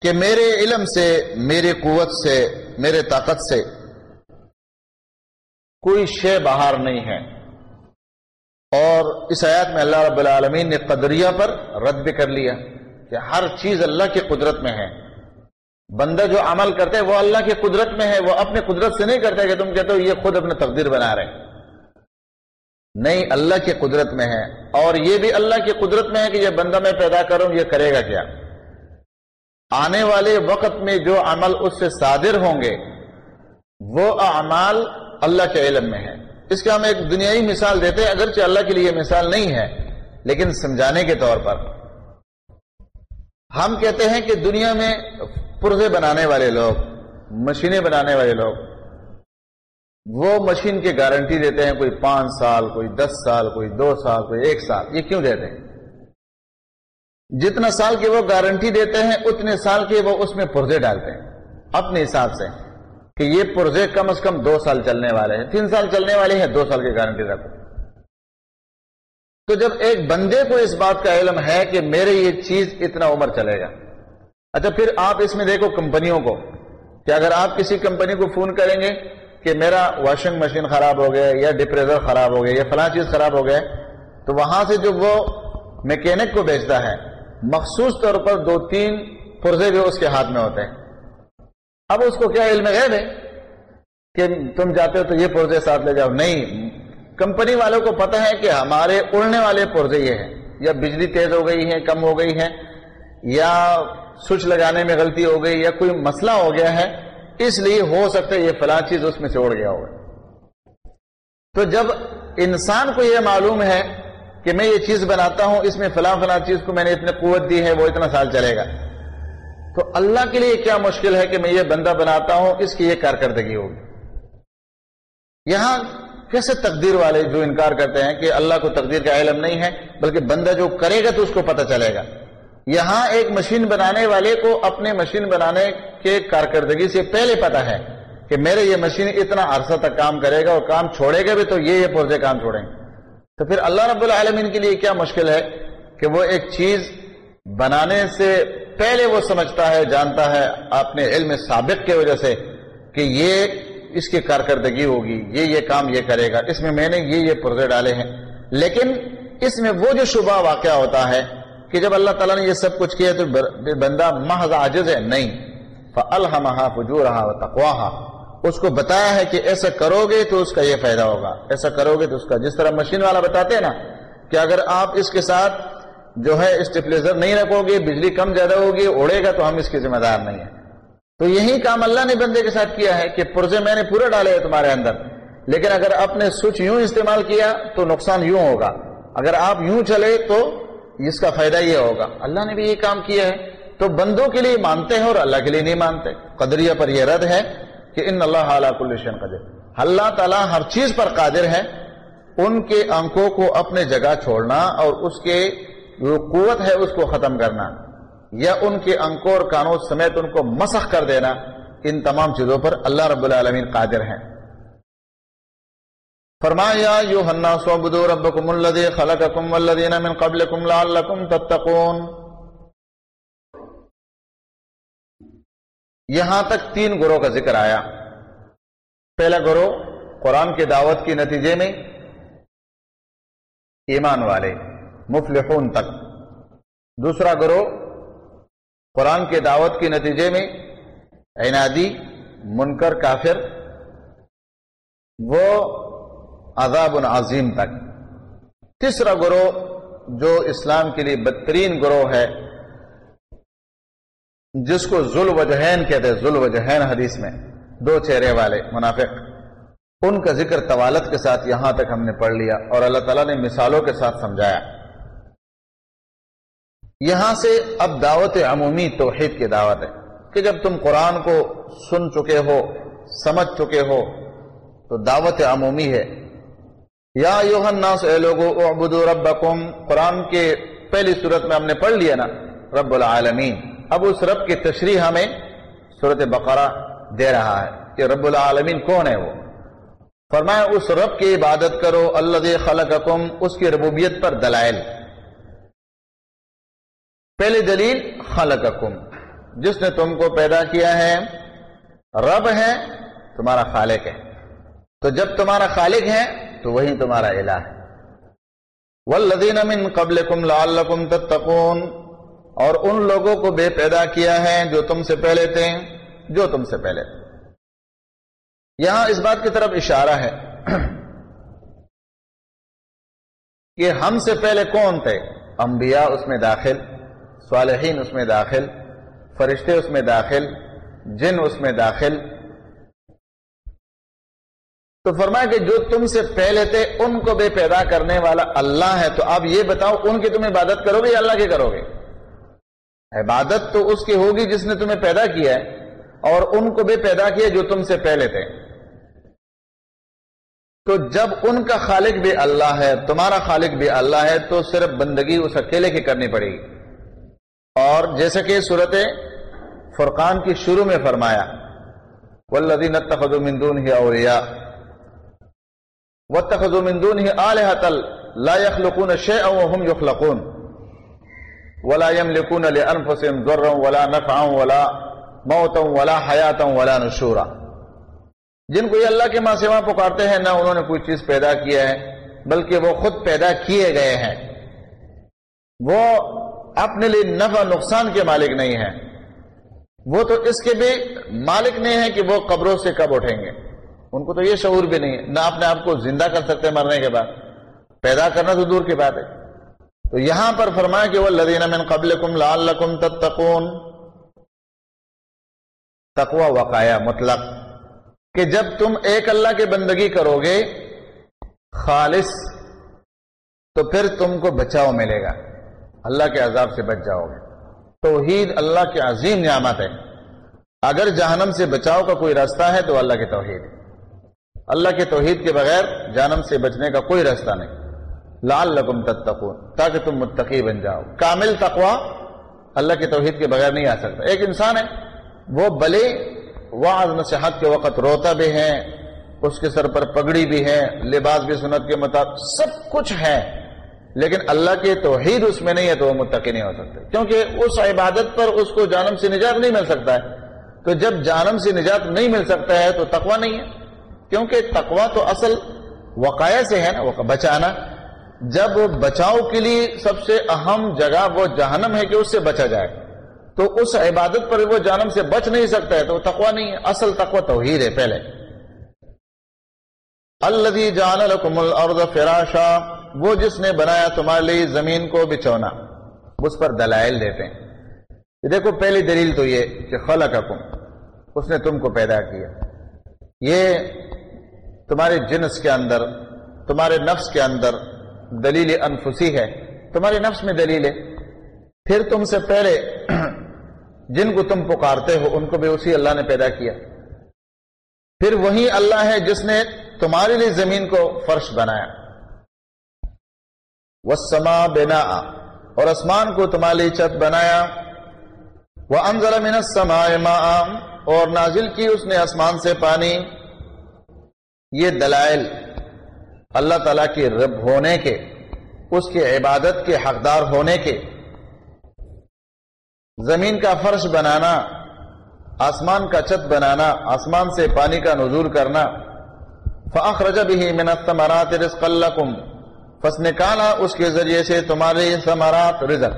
Speaker 1: کہ میرے علم سے میری قوت سے، میرے طاقت سے کوئی شے باہر نہیں ہے۔ اور اس آیات میں اللہ رب العالمین نے قدریہ پر رد بھی کر لیا کہ ہر چیز اللہ کی قدرت میں ہے۔ بندہ جو عمل کرتے ہیں وہ اللہ کی قدرت میں ہے، وہ اپنے قدرت سے نہیں کرتے کہ تم کہتے ہو یہ خود اپنے تقدیر بنا رہے نہیں، اللہ کی قدرت میں ہے۔ اور یہ بھی اللہ کی قدرت میں ہے کہ یہ بندہ میں پیدا کروں، یہ کرے گا کیا؟ آنے والے وقت میں جو عمل اس سے صادر ہوں گے، وہ اعمال اللہ کے علم میں ہے۔ اس کا ہم ایک دنیائی مثال دیتے ہیں، اگرچہ اللہ کے لیے مثال نہیں ہے، لیکن سمجھانے کے طور پر۔ ہم کہتے ہیں کہ دنیا میں پرزے بنانے والے لوگ، مشینیں بنانے والے لوگ، وہ مشین کی گارنٹی دیتے ہیں، کوئی پانچ سال، کوئی دس سال، کوئی دو سال، کوئی ایک سال، یہ کیوں دیتے ہیں؟ جتنا سال کی وہ گارنٹی دیتے ہیں، اتنے سال کے وہ اس میں پرزے ڈالتے ہیں، اپنے حساب سے۔ کہ یہ پرزے کم از کم دو سال چلنے والے ہیں۔ تین سال چلنے والے ہیں، دو سال کی گارنٹی رکھو۔ تو جب ایک بندے کو اس بات کا علم ہے کہ میرے یہ چیز اتنا عمر چلے گا۔ اچھا پھر آپ اس میں دیکھو کمپنیوں کو کہ اگر آپ کسی کمپنی کو فون کریں گے کہ میرا واشنگ مشین خراب ہو گیا یا ڈپریزر خراب ہو گیا یا فلاں چیز خراب ہو گیا، تو وہاں سے جو وہ میکینک کو بیچتا ہے، مخصوص طور پر دو تین پرزے بھی اس کے ہاتھ میں ہوتے ہیں۔ اب اس کو کیا علم غیب ہے کہ تم جاتے ہو تو یہ پرزے ساتھ لے جاؤ۔ نہیں، کمپنی والوں کو پتا ہے کہ ہمارے اڑنے والے پرزے یہ ہیں۔ یا بجلی تیز ہو گئی ہے، کم ہو گئی ہے، یا سوچ لگانے میں غلطی ہو گئی، یا کوئی مسئلہ ہو گیا ہے، اس لیے ہو سکتا ہے یہ فلاں چیز اس میں سے اڑ گیا ہوگا۔ تو جب انسان کو یہ معلوم ہے کہ میں یہ چیز بناتا ہوں، اس میں فلاں فلاں چیز کو میں نے اتنے قوت دی ہے، وہ اتنا سال چلے گا۔ تو اللہ کے لیے کیا مشکل ہے کہ میں یہ بندہ بناتا ہوں؟ اس کی یہ کارکردگی ہوگی۔ یہاں کیسے تقدیر والے جو انکار کرتے ہیں کہ اللہ کو تقدیر کا علم نہیں ہے، بلکہ بندہ جو کرے گا تو اس کو پتہ چلے گا۔ یہاں ایک مشین بنانے والے کو اپنے مشین بنانے کے کارکردگی سے پہلے پتا ہے کہ میرے یہ مشین اتنا عرصہ تک کام کرے گا اور کام چھوڑے گا بھی تو یہ یہ پرزے کام چھوڑیں۔ گے تو پھر اللہ رب العالمین کے لیے کیا مشکل ہے کہ وہ ایک چیز بنانے سے پہلے وہ سمجھتا ہے، جانتا ہے، اپنے علم سابق کے وجہ سے کہ یہ اس کی کارکردگی ہوگی، یہ یہ کام یہ کرے گا۔ اس میں میں نے یہ یہ پرزے ڈالے ہیں۔ لیکن اس میں وہ جو شبہ واقعہ ہوتا ہے کہ جب اللہ تعالیٰ نے یہ سب کچھ کیا تو بندہ محض عاجز ہے، نہیں۔ فَأَلْحَمَهَا فُجُورَهَا وَتَقْوَاهَا۔ اس کو بتایا ہے کہ ایسا کرو گے تو اس کا یہ فائدہ ہوگا۔ ایسا کرو گے تو اس کا جس طرح مشین والا بتاتے ہیں نا کہ اگر آپ اس کے ساتھ جو ہے اسٹیپلیزر نہیں رکھو گے، بجلی کم زیادہ ہوگی اڑے گا تو ہم اس کے ذمہ دار نہیں ہیں۔ تو یہی کام اللہ نے بندے کے ساتھ کیا ہے کہ پرزے میں نے پورے ڈالے ہیں تمہارے اندر۔ لیکن اگر آپ نے سوچ یوں استعمال کیا تو نقصان یوں ہوگا۔ اگر آپ یوں چلے تو اس کا فائدہ یہ ہوگا۔ اللہ نے بھی یہ کام کیا ہے۔ تو بندوں کے لیے مانتے ہیں اور اللہ کے لیے نہیں مانتے۔ قدریہ پر یہ رد ہے کہ ان اللہ کلشن قدر اللہ تعالیٰ ہر چیز پر قادر ہے۔ ان کے انکوں کو اپنے جگہ چھوڑنا اور اس کے جو قوت ہے اس کو ختم کرنا یا ان کے انکوں اور کانوں سمیت ان کو مسخ کر دینا، ان تمام چیزوں پر اللہ رب العالمین قادر ہیں۔ فرمایا یو سوبدو ربکم الذی خلقکم والذین من قبلکم لعلکم تتقون۔ یہاں تک تین گروہ کا ذکر آیا۔ پہلا گروہ قرآن کی دعوت کے نتیجے میں ایمان والے۔ مفلحون تک۔ دوسرا گروہ قرآن کے دعوت کے نتیجے میں عنادی، منکر، کافر، وہ عذاب عظیم تک۔ تیسرا گروہ جو اسلام کے لیے بدترین گروہ ہے، جس کو ذل وجہین کہتے ذل وجہین حدیث میں دو چہرے والے منافق۔ ان کا ذکر طوالت کے ساتھ یہاں تک ہم نے پڑھ لیا اور اللہ تعالیٰ نے مثالوں کے ساتھ سمجھایا۔ یہاں سے اب دعوت عمومی توحید کی دعوت ہے کہ جب تم قرآن کو سن چکے ہو، سمجھ چکے ہو، تو دعوت عمومی ہے۔ یا الناس، اے لوگو اعبدو ربکم، قرآن کے پہلی صورت میں ہم نے پڑھ لیا نا، رب العالمین۔ اب اس رب کی تشریح ہمیں صورت بقرہ دے رہا ہے کہ رب العالمین کون ہے وہ۔ فرمایا، اس رب کی عبادت کرو اللہ خلقکم، اس کی ربوبیت پر دلائل۔ پہلی دلیل خلقکم، جس نے تم کو پیدا کیا ہے۔ رب ہے، تمہارا خالق ہے۔ تو جب تمہارا خالق ہے، تو وہی تمہارا الہ ہے۔ والذین من قبلکم لعلکم تتقون، اور ان لوگوں کو بے پیدا کیا ہے جو تم سے پہلے تھے، جو تم سے پہلے تھے۔ یہاں اس بات کی طرف اشارہ ہے کہ ہم سے پہلے کون تھے؟ انبیاء اس میں داخل۔ صالحین اس میں داخل، فرشتے اس میں داخل، جن اس میں داخل۔ تو فرمایا کہ جو تم سے پہلے تھے، ان کو بے پیدا کرنے والا اللہ ہے۔ تو اب یہ بتاؤ، ان کی تم عبادت کرو گے یا اللہ کی کرو گے؟ عبادت تو اس کی ہوگی جس نے تمہیں پیدا کیا ہے، اور ان کو بھی پیدا کیا جو تم سے پہلے تھے۔ تو جب ان کا خالق بھی اللہ ہے، تمہارا خالق بھی اللہ ہے، تو صرف بندگی اس اکیلے کی کرنی پڑے گی۔ اور جیسے کہ صورت فرقان کی شروع میں فرمایا ولدین مندون ہی اوریا و تخذ مندون ہی آل لا يخلقون شيئا وهم يخلقون، ولا يملكون لانفسهم ضرا ولا نفعا ولا موتا ولا حیاتا ولا نشورا۔ جن کو یہ اللہ کے ماں سوا پکارتے ہیں، نہ انہوں نے کوئی چیز پیدا کیا ہے، بلکہ وہ خود پیدا کیے گئے ہیں۔ وہ اپنے لیے نفع نقصان کے مالک نہیں ہیں۔ وہ تو اس کے بھی مالک نہیں ہیں کہ وہ قبروں سے کب اٹھیں گے۔ ان کو تو یہ شعور بھی نہیں ہے۔ نہ اپنے آپ کو زندہ کر سکتے مرنے کے بعد۔ پیدا کرنا تو دور کی بات ہے۔ تو یہاں پر فرمایا کہ وہ لدین من قبل کم لال تتقون۔ تقوا وقایا مطلق۔ کہ جب تم ایک اللہ کی بندگی کرو گے خالص، تو پھر تم کو بچاؤ ملے گا۔ اللہ کے عذاب سے بچ جاؤ گے۔ توحید اللہ کی عظیم نعمت ہے۔ اگر جہنم سے بچاؤ کا کوئی راستہ ہے تو اللہ کی توحید اللہ کے توحید کے بغیر جہنم سے بچنے کا کوئی راستہ نہیں۔ لال لگم تتقون، تاکہ تم متقی بن جاؤ۔ کامل تقوا اللہ کے توحید کے بغیر نہیں آ سکتا۔ ایک انسان ہے، وہ بلے واض نصحت کے وقت روتا بھی ہے، اس کے سر پر پگڑی بھی ہے، لباس بھی سنت کے مطابق سب کچھ ہے۔ لیکن اللہ کے توحید اس میں نہیں ہے تو وہ متقی نہیں ہو سکتے۔ کیونکہ اس عبادت پر اس کو جانم سے نجات نہیں مل سکتا ہے۔ تو جب جانم سے نجات نہیں مل سکتا ہے تو تقوا نہیں ہے۔ کیونکہ تقوا تو اصل وقایا سے ہے نا بچانا۔ جب بچاؤ کے لیے سب سے اہم جگہ وہ جہنم ہے کہ اس سے بچا جائے۔ تو اس عبادت پر وہ جہنم سے بچ نہیں سکتا ہے تو وہ تقوا نہیں ہے۔ اصل تقوا توحید ہے، پہلے۔ الدی جان الارض فراشا۔ وہ جس نے بنایا تمہارے لیے زمین کو بچونا اس پر دلائل دیتے ہیں۔ دیکھو، پہلی دلیل تو یہ کہ خلقکم، اس نے تم کو پیدا کیا۔ یہ تمہارے جنس کے اندر، تمہارے نفس کے اندر دلیل انفسی ہے۔ تمہارے نفس میں دلیل ہے۔ پھر تم سے پہلے جن کو تم پکارتے ہو، ان کو بھی اسی اللہ نے پیدا کیا۔ پھر وہی اللہ ہے جس نے تمہارے لیے زمین کو فرش بنایا۔ وہ سما بنا اور آسمان کو تمہارے لیے چھت بنایا۔ وہ انضر من سما اور نازل کی اس نے آسمان سے پانی۔ یہ دلائل اللہ تعالیٰ کے رب ہونے کے، اس کے عبادت کے حقدار ہونے کے۔ زمین کا فرش بنانا، آسمان کا چت بنانا، آسمان سے پانی کا نزول کرنا۔ فخرج بھی منت مرات رزق لکم پس نکالا اس کے ذریعے سے تمہارے ثمرات رزق۔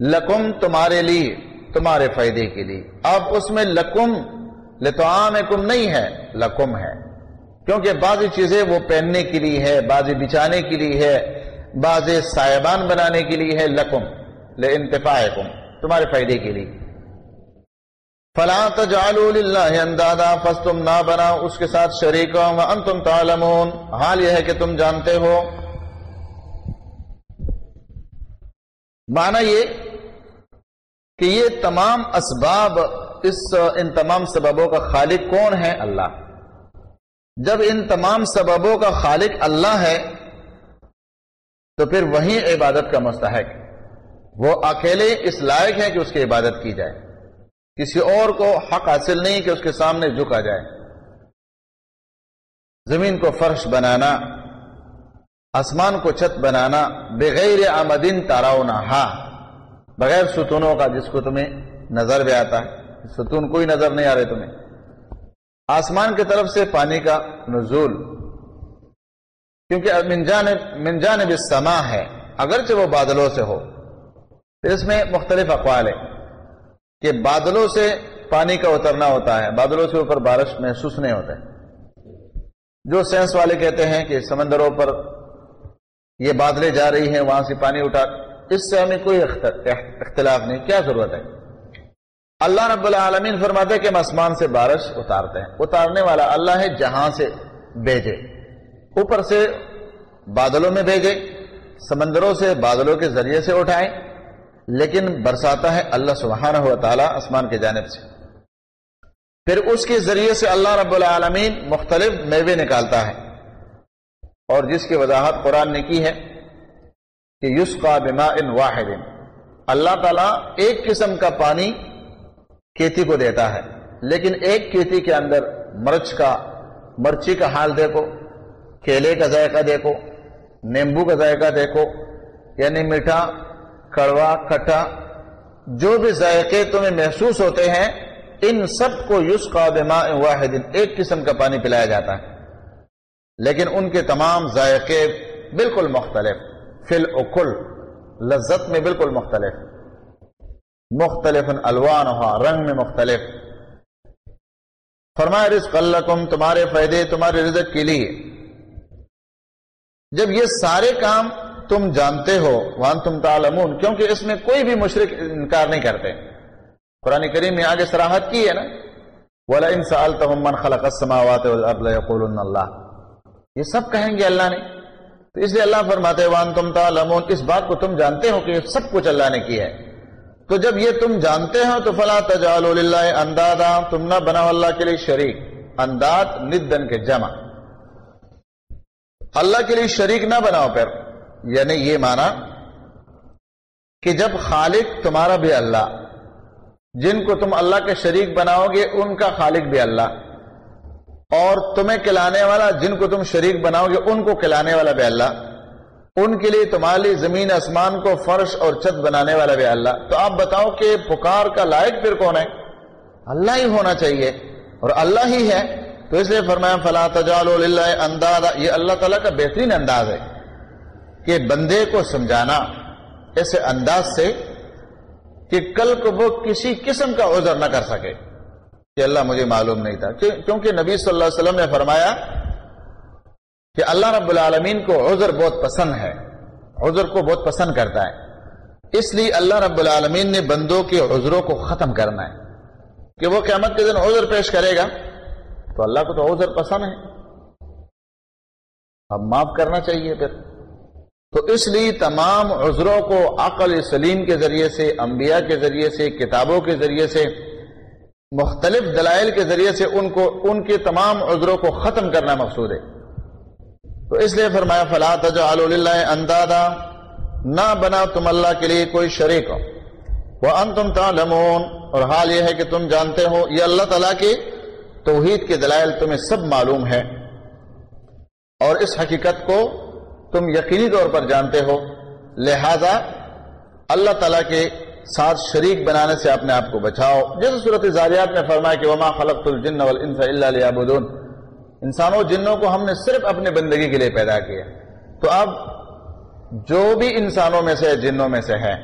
Speaker 1: لکم تمہارے لیے، تمہارے فائدے کے لیے۔ اب اس میں لکم لتعامکم نہیں ہے، لکم ہے۔ کیونکہ بعض چیزیں وہ پہننے کے لیے ہے بعض بچانے کے لیے ہے بعض سائبان بنانے کے لیے ہے، لکم لے انتفاعکم تمہارے فائدے کے لیے۔ فلا تجعلوا للہ اندادا فس تم نہ بناؤ اس کے ساتھ شریک انتم تعلمون۔ حال یہ ہے کہ تم جانتے ہو۔ معنی یہ کہ یہ تمام اسباب اس، ان تمام سببوں کا خالق کون ہے؟ اللہ۔ جب ان تمام سببوں کا خالق اللہ ہے، تو پھر وہی عبادت کا مستحق۔ وہ اکیلے اس لائق ہے کہ اس کی عبادت کی جائے۔ کسی اور کو حق حاصل نہیں کہ اس کے سامنے جھکا جائے۔ زمین کو فرش بنانا، آسمان کو چھت بنانا، بغیر آمدین تاراؤنا ہاں بغیر ستونوں کا جس کو تمہیں نظر بھی آتا ہے۔ ستون کوئی نظر نہیں آ رہے تمہیں۔ آسمان کی طرف سے پانی کا نزول۔ کیونکہ من جانب من جانب السما ہے۔ اگرچہ وہ بادلوں سے ہو اس میں مختلف اقوال ہے کہ بادلوں سے پانی کا اترنا ہوتا ہے، بادلوں سے اوپر بارش محسوس نہیں ہوتا جو سینس والے کہتے ہیں کہ سمندروں پر یہ بادلیں جا رہی ہیں، وہاں سے پانی اٹھا، اس سے ہمیں کوئی اختلاف نہیں، کیا ضرورت ہے؟ اللہ رب العالمین فرماتے کہ ہم آسمان سے بارش اتارتے ہیں۔ اتارنے والا اللہ ہے جہاں سے بھیجے۔ اوپر سے بادلوں میں بھیجے، سمندروں سے بادلوں کے ذریعے سے اٹھائیں لیکن برساتا ہے اللہ سبحانہ ہوا تعالیٰ آسمان کی جانب سے۔ پھر اس کے ذریعے سے اللہ رب العالمین مختلف میوے نکالتا ہے۔ اور جس کی وضاحت قرآن نے کی ہے کہ یوس کا بما ان واحد۔ اللہ تعالیٰ ایک قسم کا پانی کھیتی کو دیتا ہے، لیکن ایک کھیتی کے اندر مرچ کا، مرچی کا حال دیکھو، کیلے کا ذائقہ دیکھو، نیمبو کا ذائقہ دیکھو یعنی میٹھا کڑوا کھٹا جو بھی ذائقے تمہیں محسوس ہوتے ہیں، ان سب کو یوس کا بما واحد، ایک قسم کا پانی پلایا جاتا ہے۔ لیکن ان کے تمام ذائقے بالکل مختلف، فل اکل لذت میں بالکل مختلف۔ مختلف الوان رنگ میں مختلف۔ فرمائے رزق اللہ تمہارے فائدے تمہارے رزق کے لیے۔ جب یہ سارے کام تم جانتے ہو وان تم تعلمون، کیونکہ اس میں کوئی بھی مشرق انکار نہیں کرتے۔ قرآن کریم میں آگے سراحت کی ہے نا۔ بولا ان سال من خلق السماوات والارض اللہ یہ سب کہیں گے اللہ نے۔ تو اس لیے اللہ فرماتے وان تم تعلمون۔ اس بات کو تم جانتے ہو کہ یہ سب کچھ اللہ نے کیا ہے۔ تو جب یہ تم جانتے ہو، تو فلا تجال اندادا تم نہ بناؤ اللہ کے لیے شریک۔ انداز ندن کے جمع۔ اللہ کے لیے شریک نہ بناؤ پھر۔ یعنی یہ مانا کہ جب خالق تمہارا بھی اللہ، جن کو تم اللہ کے شریک بناؤ گے، ان کا خالق بھی اللہ۔ اور تمہیں کلانے والا، جن کو تم شریک بناؤ گے، ان کو کلانے والا بھی اللہ۔ ان کے لیے تمہاری زمین، آسمان کو فرش اور چھت بنانے والا بھی اللہ۔ تو آپ بتاؤ کہ پکار کا لائق پھر کون ہے؟ اللہ ہی ہونا چاہیے، اور اللہ ہی ہے۔ تو اس لیے فرمایا فلاں تجال انداز یہ اللہ تعالیٰ کا بہترین انداز ہے۔ کہ بندے کو سمجھانا ایسے انداز سے کہ کل کو وہ کسی قسم کا عذر نہ کر سکے کہ اللہ مجھے معلوم نہیں تھا۔ کیونکہ نبی صلی اللہ علیہ وسلم نے فرمایا کہ اللہ رب العالمین کو عذر بہت پسند ہے، عذر کو بہت پسند کرتا ہے۔ اس لیے اللہ رب العالمین نے بندوں کے عذروں کو ختم کرنا ہے۔ کہ وہ قیامت کے دن عذر پیش کرے گا، تو اللہ کو تو عذر پسند ہے۔ اب معاف کرنا چاہیے پھر۔ تو اس لیے تمام عذروں کو عقل سلیم کے ذریعے سے، انبیاء کے ذریعے سے، کتابوں کے ذریعے سے، مختلف دلائل کے ذریعے سے ان کو، ان کے تمام عذروں کو ختم کرنا مقصود ہے۔ تو اس لیے فرمایا، فلا تجعل اللہ اندادا نہ بنا تم اللہ کے لیے کوئی شریک۔ ہو وہ ان تم تعلمون۔ اور حال یہ ہے کہ تم جانتے ہو، یہ اللہ تعالیٰ کے توحید کے دلائل تمہیں سب معلوم ہے اور اس حقیقت کو تم یقینی طور پر جانتے ہو۔ لہذا اللہ تعالیٰ کے ساتھ شریک بنانے سے اپنے آپ کو بچاؤ۔ جیسے صورت زاریات میں فرمایا کہ وما خلق الجن والانس الا لیعبدون انسانوں جنوں کو ہم نے صرف اپنے بندگی کے لیے پیدا کیا۔ تو اب جو بھی انسانوں میں سے، جنوں میں سے ہے،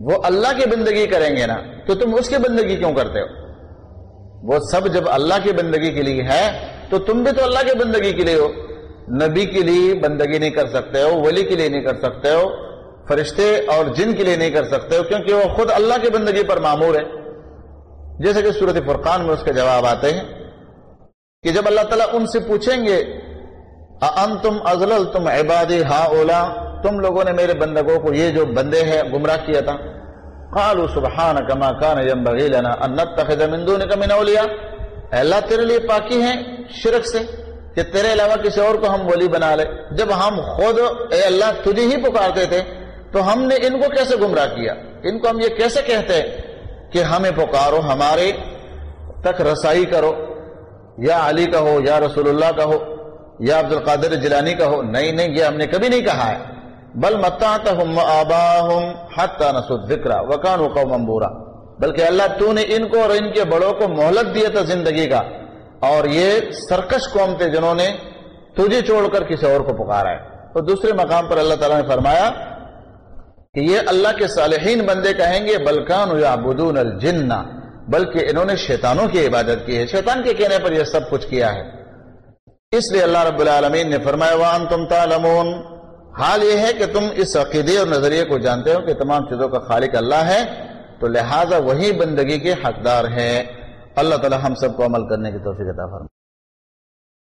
Speaker 1: وہ اللہ کی بندگی کریں گے نا۔ تو تم اس کی بندگی کیوں کرتے ہو؟ وہ سب جب اللہ کی بندگی کے لیے ہے، تو تم بھی تو اللہ کی بندگی کے لیے ہو۔ نبی کے لیے بندگی نہیں کر سکتے ہو، ولی کے لیے نہیں کر سکتے ہو، فرشتے اور جن کے لیے نہیں کر سکتے ہو، کیونکہ وہ خود اللہ کی بندگی پر معمور ہے جیسے کہ صورت فرقان میں اس کے جواب آتے ہیں کہ جب اللہ تعالیٰ ان سے پوچھیں گے ان تم ازل تم عبادی ہا اولا تم لوگوں نے میرے بندگوں کو یہ جو بندے ہیں، گمراہ کیا تھا۔ قالوا سبحانك ما كان ينبغي لنا ان نتخذ من دونك من اولياء اللہ تیرے لیے پاکی ہیں، شرک سے۔ کہ تیرے علاوہ کسی اور کو ہم ولی بنا لے۔ جب ہم خود اے اللہ تجھے ہی پکارتے تھے، تو ہم نے ان کو کیسے گمراہ کیا؟ ان کو ہم یہ کیسے کہتے کہ ہمیں پکارو، ہمارے تک رسائی کرو۔ یا علی کا ہو، یا رسول اللہ کا ہو، یا عبد القادر جلانی کا ہو۔ نہیں نہیں، یہ ہم نے کبھی نہیں کہا ہے۔ بل متا آبا حتہ نسود ذکر وکان قوم بورا۔ بلکہ اللہ تو نے ان کو اور ان کے بڑوں کو مہلت دیا تھا زندگی کا۔ اور یہ سرکش قوم تھے جنہوں نے تجھے چھوڑ کر کسی اور کو پکارا ہے۔ تو دوسرے مقام پر اللہ تعالیٰ نے فرمایا کہ یہ اللہ کے صالحین بندے کہیں گے بلکان یا بدون الجنا بلکہ انہوں نے شیطانوں کی عبادت کی ہے۔ شیطان کے کہنے پر یہ سب کچھ کیا ہے۔ اس لیے اللہ رب العالمین نے فرمایا وان تم تعلمون۔ حال یہ ہے کہ تم اس عقیدے اور نظریے کو جانتے ہو کہ تمام چیزوں کا خالق اللہ ہے، تو لہذا وہی بندگی کے حقدار ہیں۔ اللہ تعالی ہم سب کو عمل کرنے کی توفیق عطا فرمائے۔